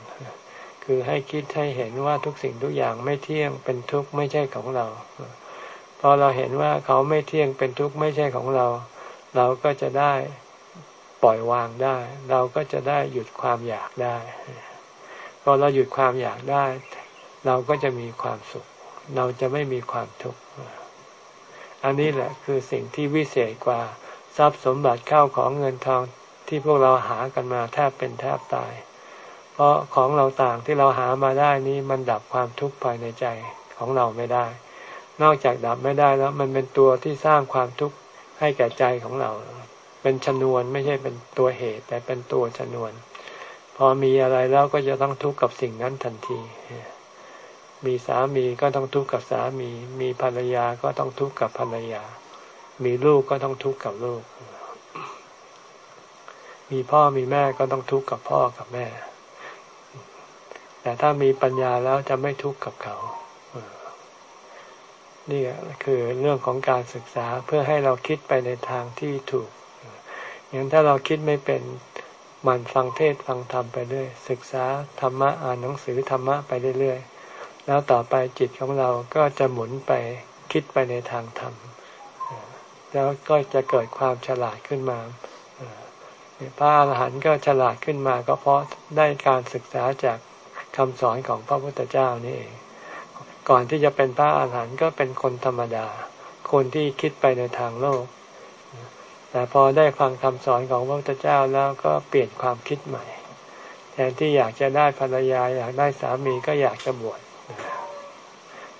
คือให้คิดให้เห็นว่าทุกสิ่งทุกอย่างไม่เที่ยงเป็นทุกข์ไม่ใช่ของเรา พอเราเห็นว่าเขาไม่เที่ยงเป็นทุกข์ไม่ใช่ของเรา เราก็จะได้ปล่อยวางได้ เราก็จะได้หยุดความอยากได้ พอเราหยุดความอยากได้ เราก็จะมีความสุข เราจะไม่มีความทุกข์ อันนี้แหละคือสิ่งที่วิเศษกว่าทรัพย์สมบัติเข้าของเงินทองที่พวกเราหากันมาแทบเป็นแทบตาย เพราะของเราต่างที่เราหามาได้นี้มันดับความทุกข์ภายในใจของเราไม่ได้ นอกจากดับไม่ได้แล้วมันเป็นตัวที่สร้างความทุกข์ ให้แก่ใจของเรา เป็นชนวนไม่ใช่เป็นตัวเหตุ แต่เป็นตัวชนวน พอมีอะไรแล้วก็จะต้องทุกข์กับสิ่งนั้นทันที มีสามีก็ต้องทุกข์กับสามี มีภรรยาก็ต้องทุกข์กับภรรยา มีลูกก็ต้องทุกข์กับลูก มีพ่อมีแม่ก็ต้องทุกข์กับพ่อกับแม่ แต่ถ้ามีปัญญาแล้วจะไม่ทุกข์กับเขา นี่คือเรื่องของการศึกษาเพื่อให้เราคิดไปในทางที่ถูก อย่างถ้าเราคิดไม่เป็นมันฟังเทศฟังธรรมไปเรื่อยศึกษาธรรมะอ่านหนังสือธรรมะไปเรื่อยๆแล้วต่อไปจิตของเราก็จะหมุนไปคิดไปในทางธรรมแล้วก็จะเกิดความฉลาดขึ้นมาพระอรหันต์ก็ฉลาดขึ้นมา ก็เพราะได้การศึกษาจากคำสอนของพระพุทธเจ้านี่เอง ก่อนที่จะเป็นพระอาหารหันต์ก็เป็นคนธรรมดา คนที่คิดไปในทางโลก แต่พอได้ฟังคำสอนของพระพุทธเจ้าแล้วก็เปลี่ยนความคิดใหม่ แทนที่อยากจะได้ภรรยาอยากได้สามีก็อยากจะบวช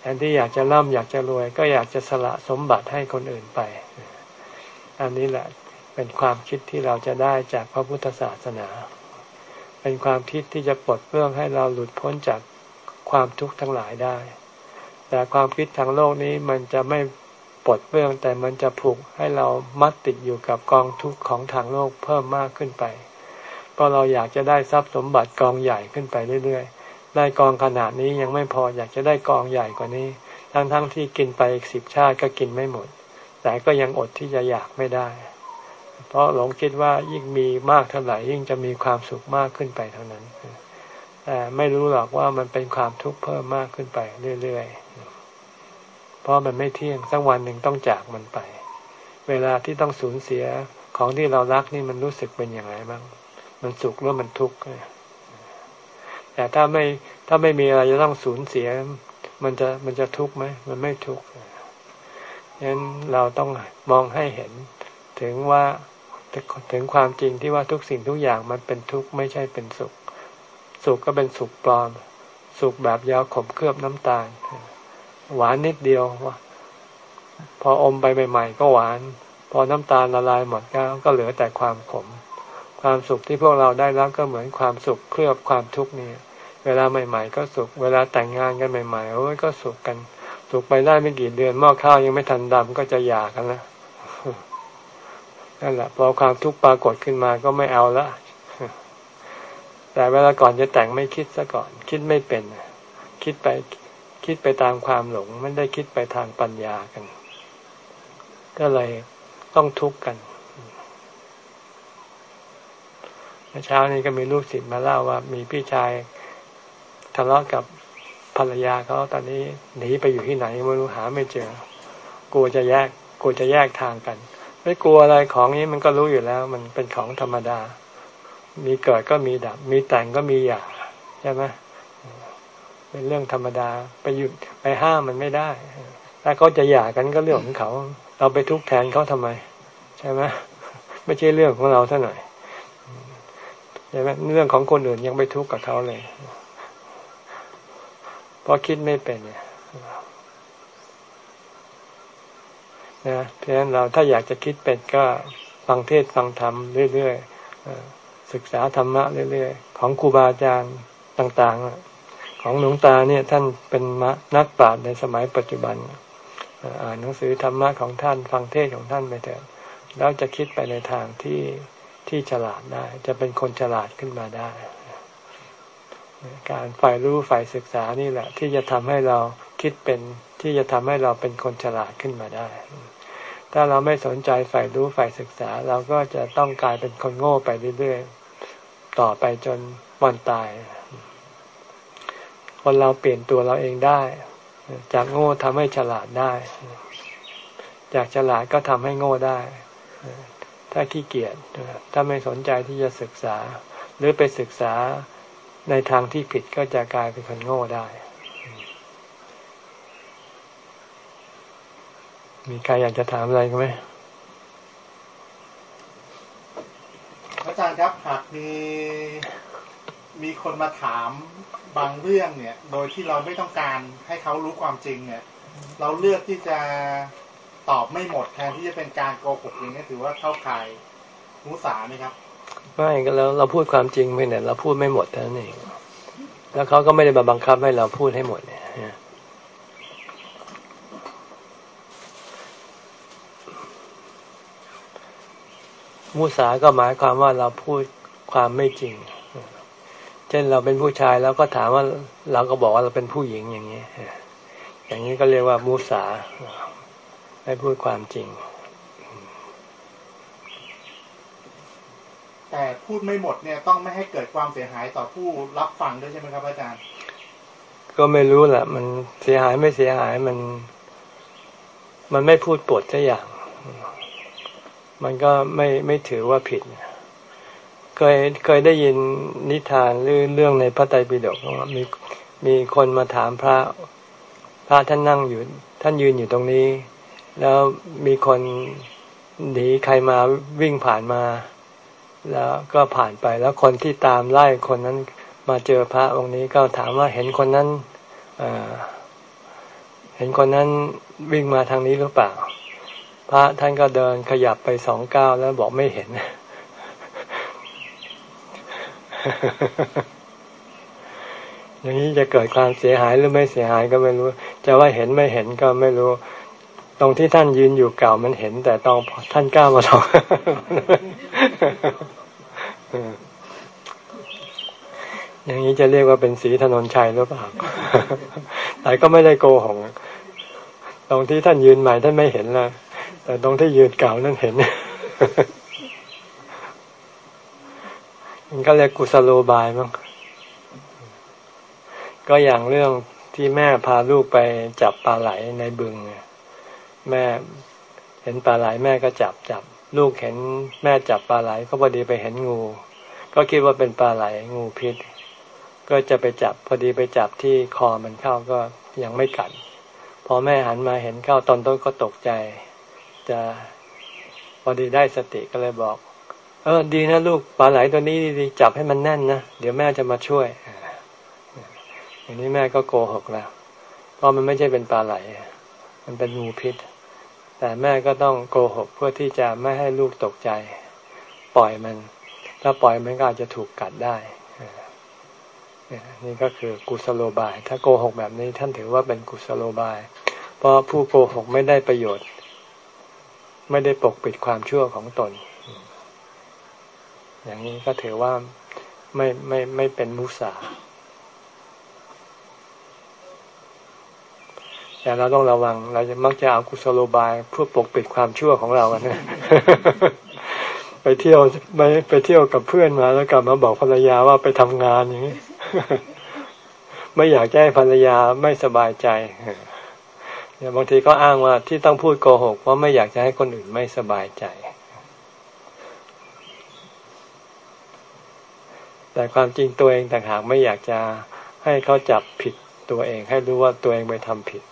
แทนที่อยากจะร่ำอยากจะรวย ก็อยากจะสละสมบัติให้คนอื่นไป อันนี้แหละเป็นความคิดที่เราจะได้จากพระพุทธศาสนา เป็นความคิดที่จะปลดเปลื้องให้เราหลุดพ้นจากความทุกข์ทั้งหลายได้ แต่ความคิดทางโลกนี้มันจะไม่ปลดเปลื้องแต่มันจะผูกให้เรามัดติดอยู่กับกองทุกข์ของทางโลกเพิ่มมากขึ้นไป เพราะเราอยากจะได้ทรัพย์สมบัติกองใหญ่ขึ้นไปเรื่อยๆ ได้กองขนาดนี้ยังไม่พออยากจะได้กองใหญ่กว่านี้ ทั้งๆทที่กินไปอีกสิบชาติก็กินไม่หมด แต่ก็ยังอดที่จะอยากไม่ได้ เพราะหลงคิดว่ายิ่งมีมากเท่าไหร่ยิ่งจะมีความสุขมากขึ้นไปเท่านั้น แต่ไม่รู้หรอกว่ามันเป็นความทุกข์เพิ่มมากขึ้นไปเรื่อยๆ เพราะมันไม่เที่ยงสักวันหนึ่งต้องจากมันไป เวลาที่ต้องสูญเสียของที่เรารักนี่มันรู้สึกเป็นอย่างไรบ้าง มันสุขหรือมันทุกข์แต่ถ้าไม่ถ้าไม่มีอะไรจะต้องสูญเสีย มันจะมันจะทุกข์ไหมมันไม่ทุกข์ฉะนั้นเราต้องมองให้เห็นถึงว่าถึงความจริงที่ว่าทุกสิ่งทุกอย่างมันเป็นทุกข์ไม่ใช่เป็นสุข สุขก็เป็นสุขปลอม สุขแบบยาวขมเคลือบน้ำตาล หวานนิดเดียวว่าพออมไปใหม่ๆ ก็หวาน พอน้ำตาลละลายหมดก็ก็เหลือแต่ความขม ความสุขที่พวกเราได้รับก็เหมือนความสุขเคลือบความทุกข์นี่เวลาใหม่ ๆ ก็สุข เวลาแต่งงานกันใหม่ๆโอ้ยก็สุขกัน สุขไปได้ไม่กี่เดือนหม้อข้าวยังไม่ทันดำก็จะหยากันแล้วนั่นแหละพอความทุกข์ปรากฏขึ้นมาก็ไม่เอาละแต่เวลาก่อนจะแต่งไม่คิดซะก่อน คิดไม่เป็น คิดไป คิดไปตามความหลง ไม่ได้คิดไปทางปัญญากัน ก็เลยต้องทุกข์กันเมื่อเช้านี้ก็มีลูกศิษย์มาเล่าว่า มีพี่ชายทะเลาะกับภรรยาเขาตอนนี้หนีไปอยู่ที่ไหนไม่รู้หาไม่เจอ กลัวจะแยกกลัวจะแยกทางกัน ไม่กลัวอะไรของนี้มันก็รู้อยู่แล้ว มันเป็นของธรรมดา มีเกิดก็มีดับ มีแต่งก็มีอย่าใช่ไหม เป็นเรื่องธรรมดาไปหยุดไปห้ามมันไม่ได้ ถ้าเขาจะหย่ากันก็เรื่องของเขา เราไปทุกข์แทนเขาทำไม ใช่ไหมไม่ใช่เรื่องของเราเท่าไหน่ใช่ไหมเรื่องของคนอื่นยังไปทุกข์กับเขาเลยเพราะคิดไม่เป็นเนี่ยนะเพราะฉะนั้นเราถ้าอยากจะคิดเป็นก็ฟังเทศฟังธรรมเรื่อยๆศึกษาธรรมะเรื่อยๆ ของครูบาอาจารย์ต่าง ๆ ของหลวงตาเนี่ยท่านเป็นนักปราชญ์ในสมัยปัจจุบันอ่านหนังสือธรรมะของท่านฟังเทศของท่านไปเถอะแล้วจะคิดไปในทางที่ที่ฉลาดได้ จะเป็นคนฉลาดขึ้นมาได้ การฝ่ายรู้ฝ่ายศึกษานี่แหละ ที่จะทำให้เราคิดเป็นที่จะทำให้เราเป็นคนฉลาดขึ้นมาได้ ถ้าเราไม่สนใจฝ่ายรู้ฝ่ายศึกษา เราก็จะต้องกลายเป็นคนโง่ไปเรื่อยๆ ต่อไปจนวันตาย คนเราเปลี่ยนตัวเราเองได้ จากโง่ทำให้ฉลาดได้ จากฉลาดก็ทำให้โง่ได้ ถ้าขี้เกียจถ้าไม่สนใจที่จะศึกษา หรือไปศึกษาในทางที่ผิดก็จะกลายเป็นคนโง่ได้ มีใครอยากจะถามอะไรไหมอาจารย์ครับหากมี มีคนมาถามบางเรื่องเนี่ย โดยที่เราไม่ต้องการให้เขารู้ความจริงเนี่ย เราเลือกที่จะตอบไม่หมดแทนที่จะเป็นการโกหกอย่างนี้ถือว่าเข้าข่ายมุสาไหมครับ ไม่ก็แล้วเราพูดความจริงไปเนี่ยเราพูดไม่หมดเท่านั้นเองแล้วเขาก็ไม่ได้มาบังคับให้เราพูดให้หมดเนี่ยมุสาก็หมายความว่าเราพูดความไม่จริง เช่นเราเป็นผู้ชายแล้วก็ถามว่าเราก็บอกว่าเราเป็นผู้หญิงอย่างนี้ อย่างนี้ก็เรียกว่ามุสาไม่พูดความจริง แต่พูดไม่หมดเนี่ยต้องไม่ให้เกิดความเสียหายต่อผู้รับฟังด้วยใช่ไหมครับอาจารย์ ก็ไม่รู้แหละมันเสียหายไม่เสียหายมัน มันไม่พูดปดสักอย่าง มันก็ไม่ไม่ถือว่าผิด เคยเคยได้ยินนิทานหรือเรื่องในพระไตรปิฎกว่ามีมีคนมาถามพระ พระท่านนั่งอยู่ ท่านยืนอยู่ตรงนี้ แล้วมีคนหนีใครมาวิ่งผ่านมา แล้วก็ผ่านไปแล้วคนที่ตามไล่คนนั้นมาเจอพระองค์นี้ก็ถามว่าเห็นคนนั้นเห็นคนนั้นวิ่งมาทางนี้หรือเปล่า พระท่านก็เดินขยับไปสองก้าวแล้วบอกไม่เห็น อย่างนี้จะเกิดความเสียหายหรือไม่เสียหายก็ไม่รู้ จะว่าเห็นไม่เห็นก็ไม่รู้ ตรงที่ท่านยืนอยู่เก่ามันเห็น แต่ตอนท่านกล้ามาสองอย่างนี้จะเรียกว่าเป็นสีถนนชัยหรือเปล่า แต่ก็ไม่ได้โกหกตรงที่ท่านยืนใหม่ท่านไม่เห็นละแต่ตรงที่ยืนเก่านั่นเห็น มันก็เรียกกุศโลบายมั้งก็อย่างเรื่องที่แม่พาลูกไปจับปลาไหลในบึงแม่เห็นปลาไหลแม่ก็จับจับ ลูกเห็นแม่จับปลาไหลก็พอดีไปเห็นงู ก็คิดว่าเป็นปลาไหลงูพิษ ก็จะไปจับพอดีไปจับที่คอมันเข้าก็ยังไม่กัดพอแม่หันมาเห็นเข้าตอนต้นก็ตกใจ จะพอดีได้สติก็เลยบอก เออดีนะลูกปลาไหลตัวนี้ดีจับให้มันแน่นนะเดี๋ยวแม่จะมาช่วยอย่างนี้แม่ก็โกหกแล้วเพราะมันไม่ใช่เป็นปลาไหล มันเป็นงูพิษ แต่แม่ก็ต้องโกหกเพื่อที่จะไม่ให้ลูกตกใจ ปล่อยมัน ถ้าปล่อยมันก็อาจจะถูกกัดได้นี่ก็คือกุศโลบาย ถ้าโกหกแบบนี้ท่านถือว่าเป็นกุศโลบาย เพราะผู้โกหกไม่ได้ประโยชน์ ไม่ได้ปกปิดความชั่วของตน อย่างนี้ก็ถือว่าไม่ไม่ไม่เป็นมุสาแต่เราต้องระวัง เราจะมักจะเอากุศโลบายเพื่อปกปิดความชั่วของเรากันนะไปเที่ยวไปไปเที่ยวกับเพื่อนมา แล้วกลับมาบอกภรรยาว่าไปทำงานอย่างนี้ ไม่อยากให้ภรรยาไม่สบายใจเนี่ยบางทีก็อ้างว่าที่ต้องพูดโกหกเพราะไม่อยากจะให้คนอื่นไม่สบายใจ แต่ความจริงตัวเองต่างหากไม่อยากจะให้เขาจับผิดตัวเอง ให้รู้ว่าตัวเองไปทำผิด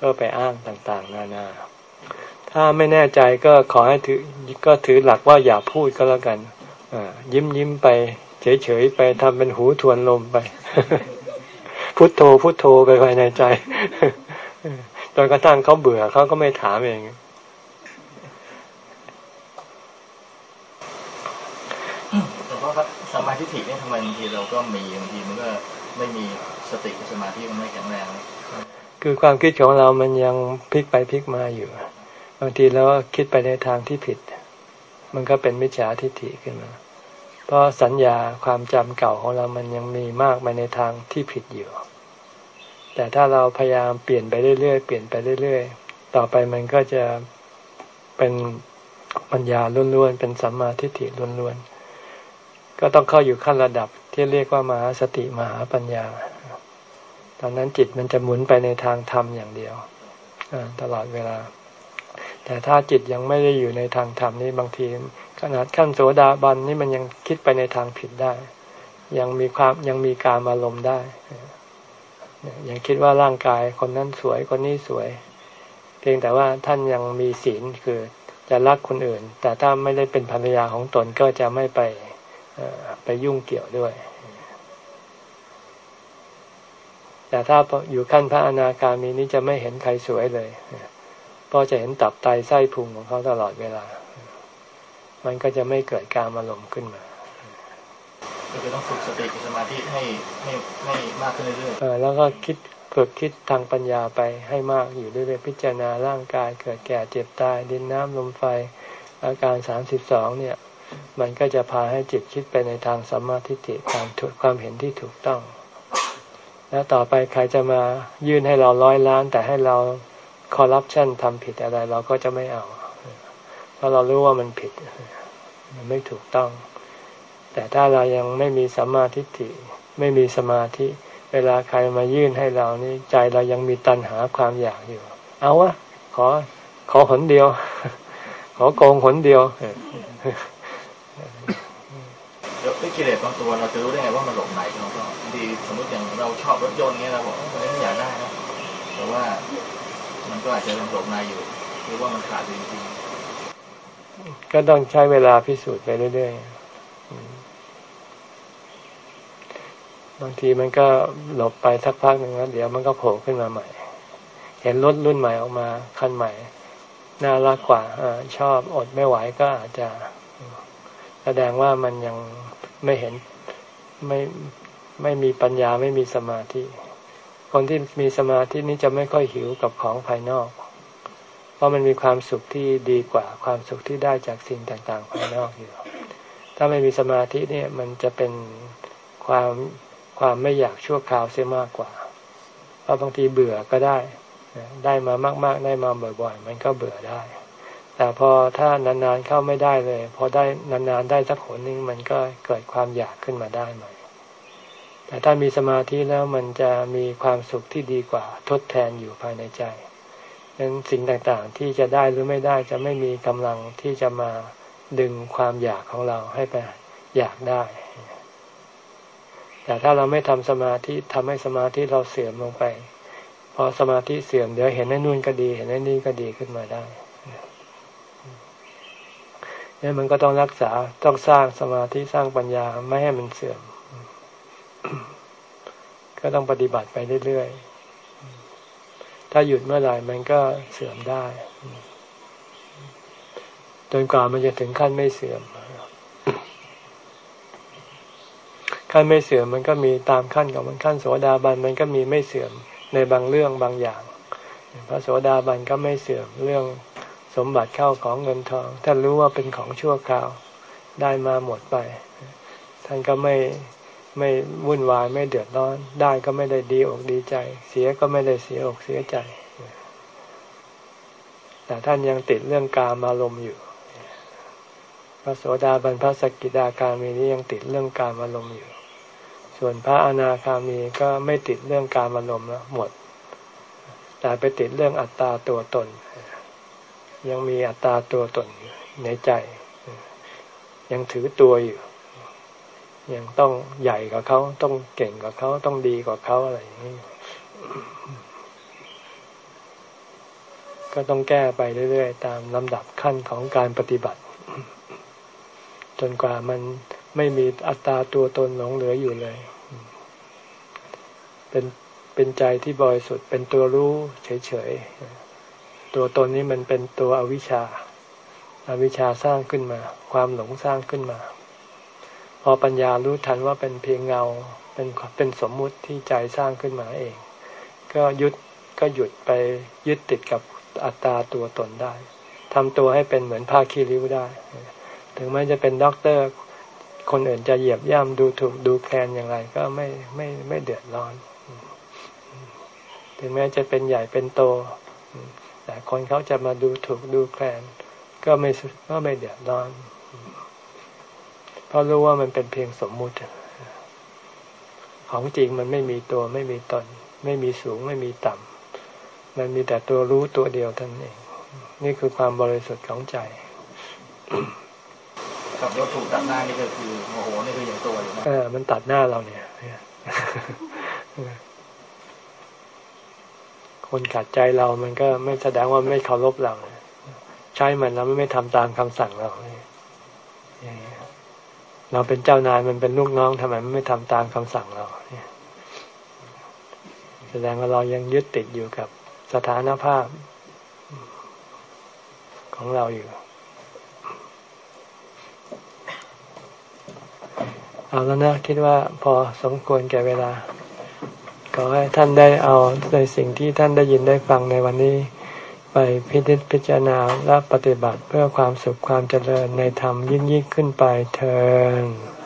ก็ไปอ้างต่างๆ นานา ถ้าไม่แน่ใจก็ขอให้ถือก็ถือหลักว่าอย่าพูดก็แล้วกันยิ้มยิ้มไป เฉยเฉยไปทำเป็นหูทวนลมไป พุทโธพุทโธไปภายในใจจนกระทั่งเขาเบื่อเขาก็ไม่ถามเองแต่ว่า สมาธิถิเนี่ยทำไมบางทีเราก็มีบางทีมันก็ไม่มีสติสมาธิมันไม่แข็งแรงคือความคิดของเรามันยังพลิกไปพลิกมาอยู่ บางทีเราคิดไปในทางที่ผิด มันก็เป็นมิจฉาทิฏฐิขึ้นมา เพราะสัญญาความจำเก่าของเรามันยังมีมากไปในทางที่ผิดอยู่ แต่ถ้าเราพยายามเปลี่ยนไปเรื่อยๆ เปลี่ยนไปเรื่อยๆ ต่อไปมันก็จะเป็นปัญญาล้วนๆ เป็นสัมมาทิฏฐิล้วนๆ ก็ต้องเข้าอยู่ขั้นระดับที่เรียกว่ามหาสติมหาปัญญา ตอนนั้นจิตมันจะหมุนไปในทางธรรมอย่างเดียวตลอดเวลา แต่ถ้าจิตยังไม่ได้อยู่ในทางธรรมนี่บางทีขนาดขั้นโสดาบันนี่มันยังคิดไปในทางผิดได้ ยังมีความยังมีการอารมณ์ได้ ยังคิดว่าร่างกายคนนั้นสวยคนนี้สวย เพียงแต่ว่าท่านยังมีศีลคือจะรักคนอื่น แต่ถ้าไม่ได้เป็นภรรยาของตนก็จะไม่ไป ไปยุ่งเกี่ยวด้วย แต่ถ้าอยู่ขั้นพระอนาคามีนี้จะไม่เห็นใครสวยเลยเพราะจะเห็นตับไตไส้พุงของเขาตลอดเวลา มันก็จะไม่เกิดการอารมณ์ขึ้นมาก็จะต้องฝึกสติสมาธิให้ให้ให้มากขึ้นเรื่อยๆแล้วก็คิดฝึกคิดทางปัญญาไปให้มากอยู่เรื่อยๆพิจารณาร่างกายเกิดแก่เจ็บตายดินน้ำลมไฟ อาการสามสิบสองเนี่ย มันก็จะพาให้จิตคิดไปในทางสัมมาทิฏฐิความถูกความเห็นที่ถูกต้อง แล้วต่อไปใครจะมายื่นให้เราร้อยล้าน แต่ให้เราคอร์รัปชันทำผิดอะไร เราก็จะไม่เอา เพราะเรารู้ว่ามันผิด มันไม่ถูกต้อง แต่ถ้าเรายังไม่มีสัมมาทิฏฐิไม่มีสมาธิ เวลาใครมายื่นให้เรานี่ใจเรายังมีตัณหาความอยากอยู่ เอาวะขอขอหนเดียว ขอโกงหนเดียว เดี๋ยวกิเลสบางตัวเราจะรู้ได้ไงว่ามันหลงไหนเราก็ดีสมมติอย่างเราชอบรถยนต์เงี้ยเราบอกว่าไม่อยากได้นะแต่ว่ามันก็อาจจะยังหลงในอยู่หรือว่ามันขาดจริงๆก็ต้องใช้เวลาพิสูจน์ไปเรื่อยๆบางทีมันก็หลบไปสักพักหนึ่งแล้วเดี๋ยวมันก็โผล่ขึ้นมาใหม่ เห็นรถรุ่นใหม่ออกมาคันใหม่น่ารักกว่าอชอบอดไม่ไหวก็อาจจะแสดงว่ามันยัง ไม่เห็นไม่ไม่มีปัญญาไม่มีสมาธิ คนที่มีสมาธินี้จะไม่ค่อยหิวกับของภายนอก เพราะมันมีความสุขที่ดีกว่าความสุขที่ได้จากสิ่งต่างๆภายนอกอยู่ ถ้าไม่มีสมาธิเนี่ยมันจะเป็นความความไม่อยากชั่วคราวเสียมากกว่า เพราะบางทีเบื่อก็ได้ ได้มามาก ๆ ได้มาบ่อย ๆ มันก็เบื่อได้ แต่พอถ้านานๆเข้าไม่ได้เลย พอได้นานๆได้สักหนนึงมันก็เกิดความอยากขึ้นมาได้ใหม่แต่ถ้ามีสมาธิแล้วมันจะมีความสุขที่ดีกว่าทดแทนอยู่ภายในใจดังนั้นสิ่งต่างๆที่จะได้หรือไม่ได้จะไม่มีกำลังที่จะมาดึงความอยากของเราให้ไปอยากได้ แต่ถ้าเราไม่ทำสมาธิทำให้สมาธิเราเสื่อมลงไป พอสมาธิเสื่อมเดี๋ยวเห็นไอ้นู่นก็ดี เห็นไอ้นี่ก็ดีขึ้นมาได้ นี่ยมันก็ต้องรักษาต้องสร้างสมาธิสร้างปัญญาไม่ให้มันเสื่อม ก็ต้องปฏิบัติไปเรื่อยๆถ้าหยุดเมื่อไหร่มันก็เสื่อมได้จนกว่ามันจะถึงขั้นไม่เสื่อมขั้นไม่เสื่อมมันก็มีตามขั้นของมันขั้นโสดาบันมันก็มีไม่เสื่อมในบางเรื่องบางอย่างพระโสดาบันก็ไม่เสื่อมเรื่อง สมบัติเข้าของเงินทอง ท่านรู้ว่าเป็นของชั่วคราวได้มาหมดไป ท่านก็ไม่ไม่วุ่นวายไม่เดือดร้อน ได้ก็ไม่ได้ดีอกดีใจ เสียก็ไม่ได้เสียอกเสียใจ แต่ท่านยังติดเรื่องการมารมอยู่พระโสดาบันพระสกิดาคามีนี้ยังติดเรื่องการอารมณ์อยู่ ส่วนพระอนาคามีก็ไม่ติดเรื่องการอารมณ์แล้วหมด แต่ไปติดเรื่องอัตตาตัวตน ยังมีอัตตาตัวตนอยู่ในใจ ยังถือตัวอยู่ ยังต้องใหญ่กว่าเขาต้องเก่งกว่าเขาต้องดีกว่าเขาอะไรอย่างนี้ก็ต้องแก้ไปเรื่อยๆ ตามลำดับขั้นของการปฏิบัติ จนกว่ามันไม่มีอัตตาตัวตนหลงเหลืออยู่เลย เป็นเป็นใจที่บริสุทธิ์เป็นตัวรู้เฉยๆ ตัวตนนี้มันเป็นตัวอวิชชาอวิชชาสร้างขึ้นมา ความหลงสร้างขึ้นมา พอปัญญารู้ทันว่าเป็นเพียงเงาเป็นเป็นสมมุติที่ใจสร้างขึ้นมาเอง ก็ยุดก็หยุดไปยึดติดกับอัตตาตัวตนได้ทำตัวให้เป็นเหมือนผ้าขี้ริ้วได้ ถึงแม้จะเป็นด็อกเตอร์ คนอื่นจะเหยียบย่ำดูถูกดูแคลนอย่างไร ก็ไม่ไม่ไม่เดือดร้อน ถึงแม้จะเป็นใหญ่เป็นโต แต่คนเขาจะมาดูถูกดูแคลน ก็ไม่ก็ไม่เดือดร้อน เพราะรู้ว่ามันเป็นเพียงสมมุติ ของจริงมันไม่มีตัวไม่มีตน ไม่มีสูงไม่มีต่ำมันมีแต่ตัวรู้ตัวเดียวท่านเอง นี่คือความบริสุทธิ์ของใจกับรถถูกตัดหน้านี่ก็คือโมโหนี่คืออย่างตัวอยู่นะเออมันตัดหน้าเราเนี่ย คนขัดใจเรามันก็ไม่แสดงว่าไม่เคารพเรา ใช้มันแล้วไม่ทำตามคำสั่งเราเราเป็นเจ้านายมันเป็นลูกน้องทำไมมันไม่ทำตามคำสั่งเราแสดงว่าเรายังยึดติดอยู่กับสถานภาพของเราอยู่เอาแล้วนะคิดว่าพอสมควรแก่เวลา ขอให้ท่านได้เอาในสิ่งที่ท่านได้ยินได้ฟังในวันนี้ ไปพิจิตพิจารณาและปฏิบัติเพื่อความสุขความเจริญในธรรมยิ่งยิ่งขึ้นไปเทอ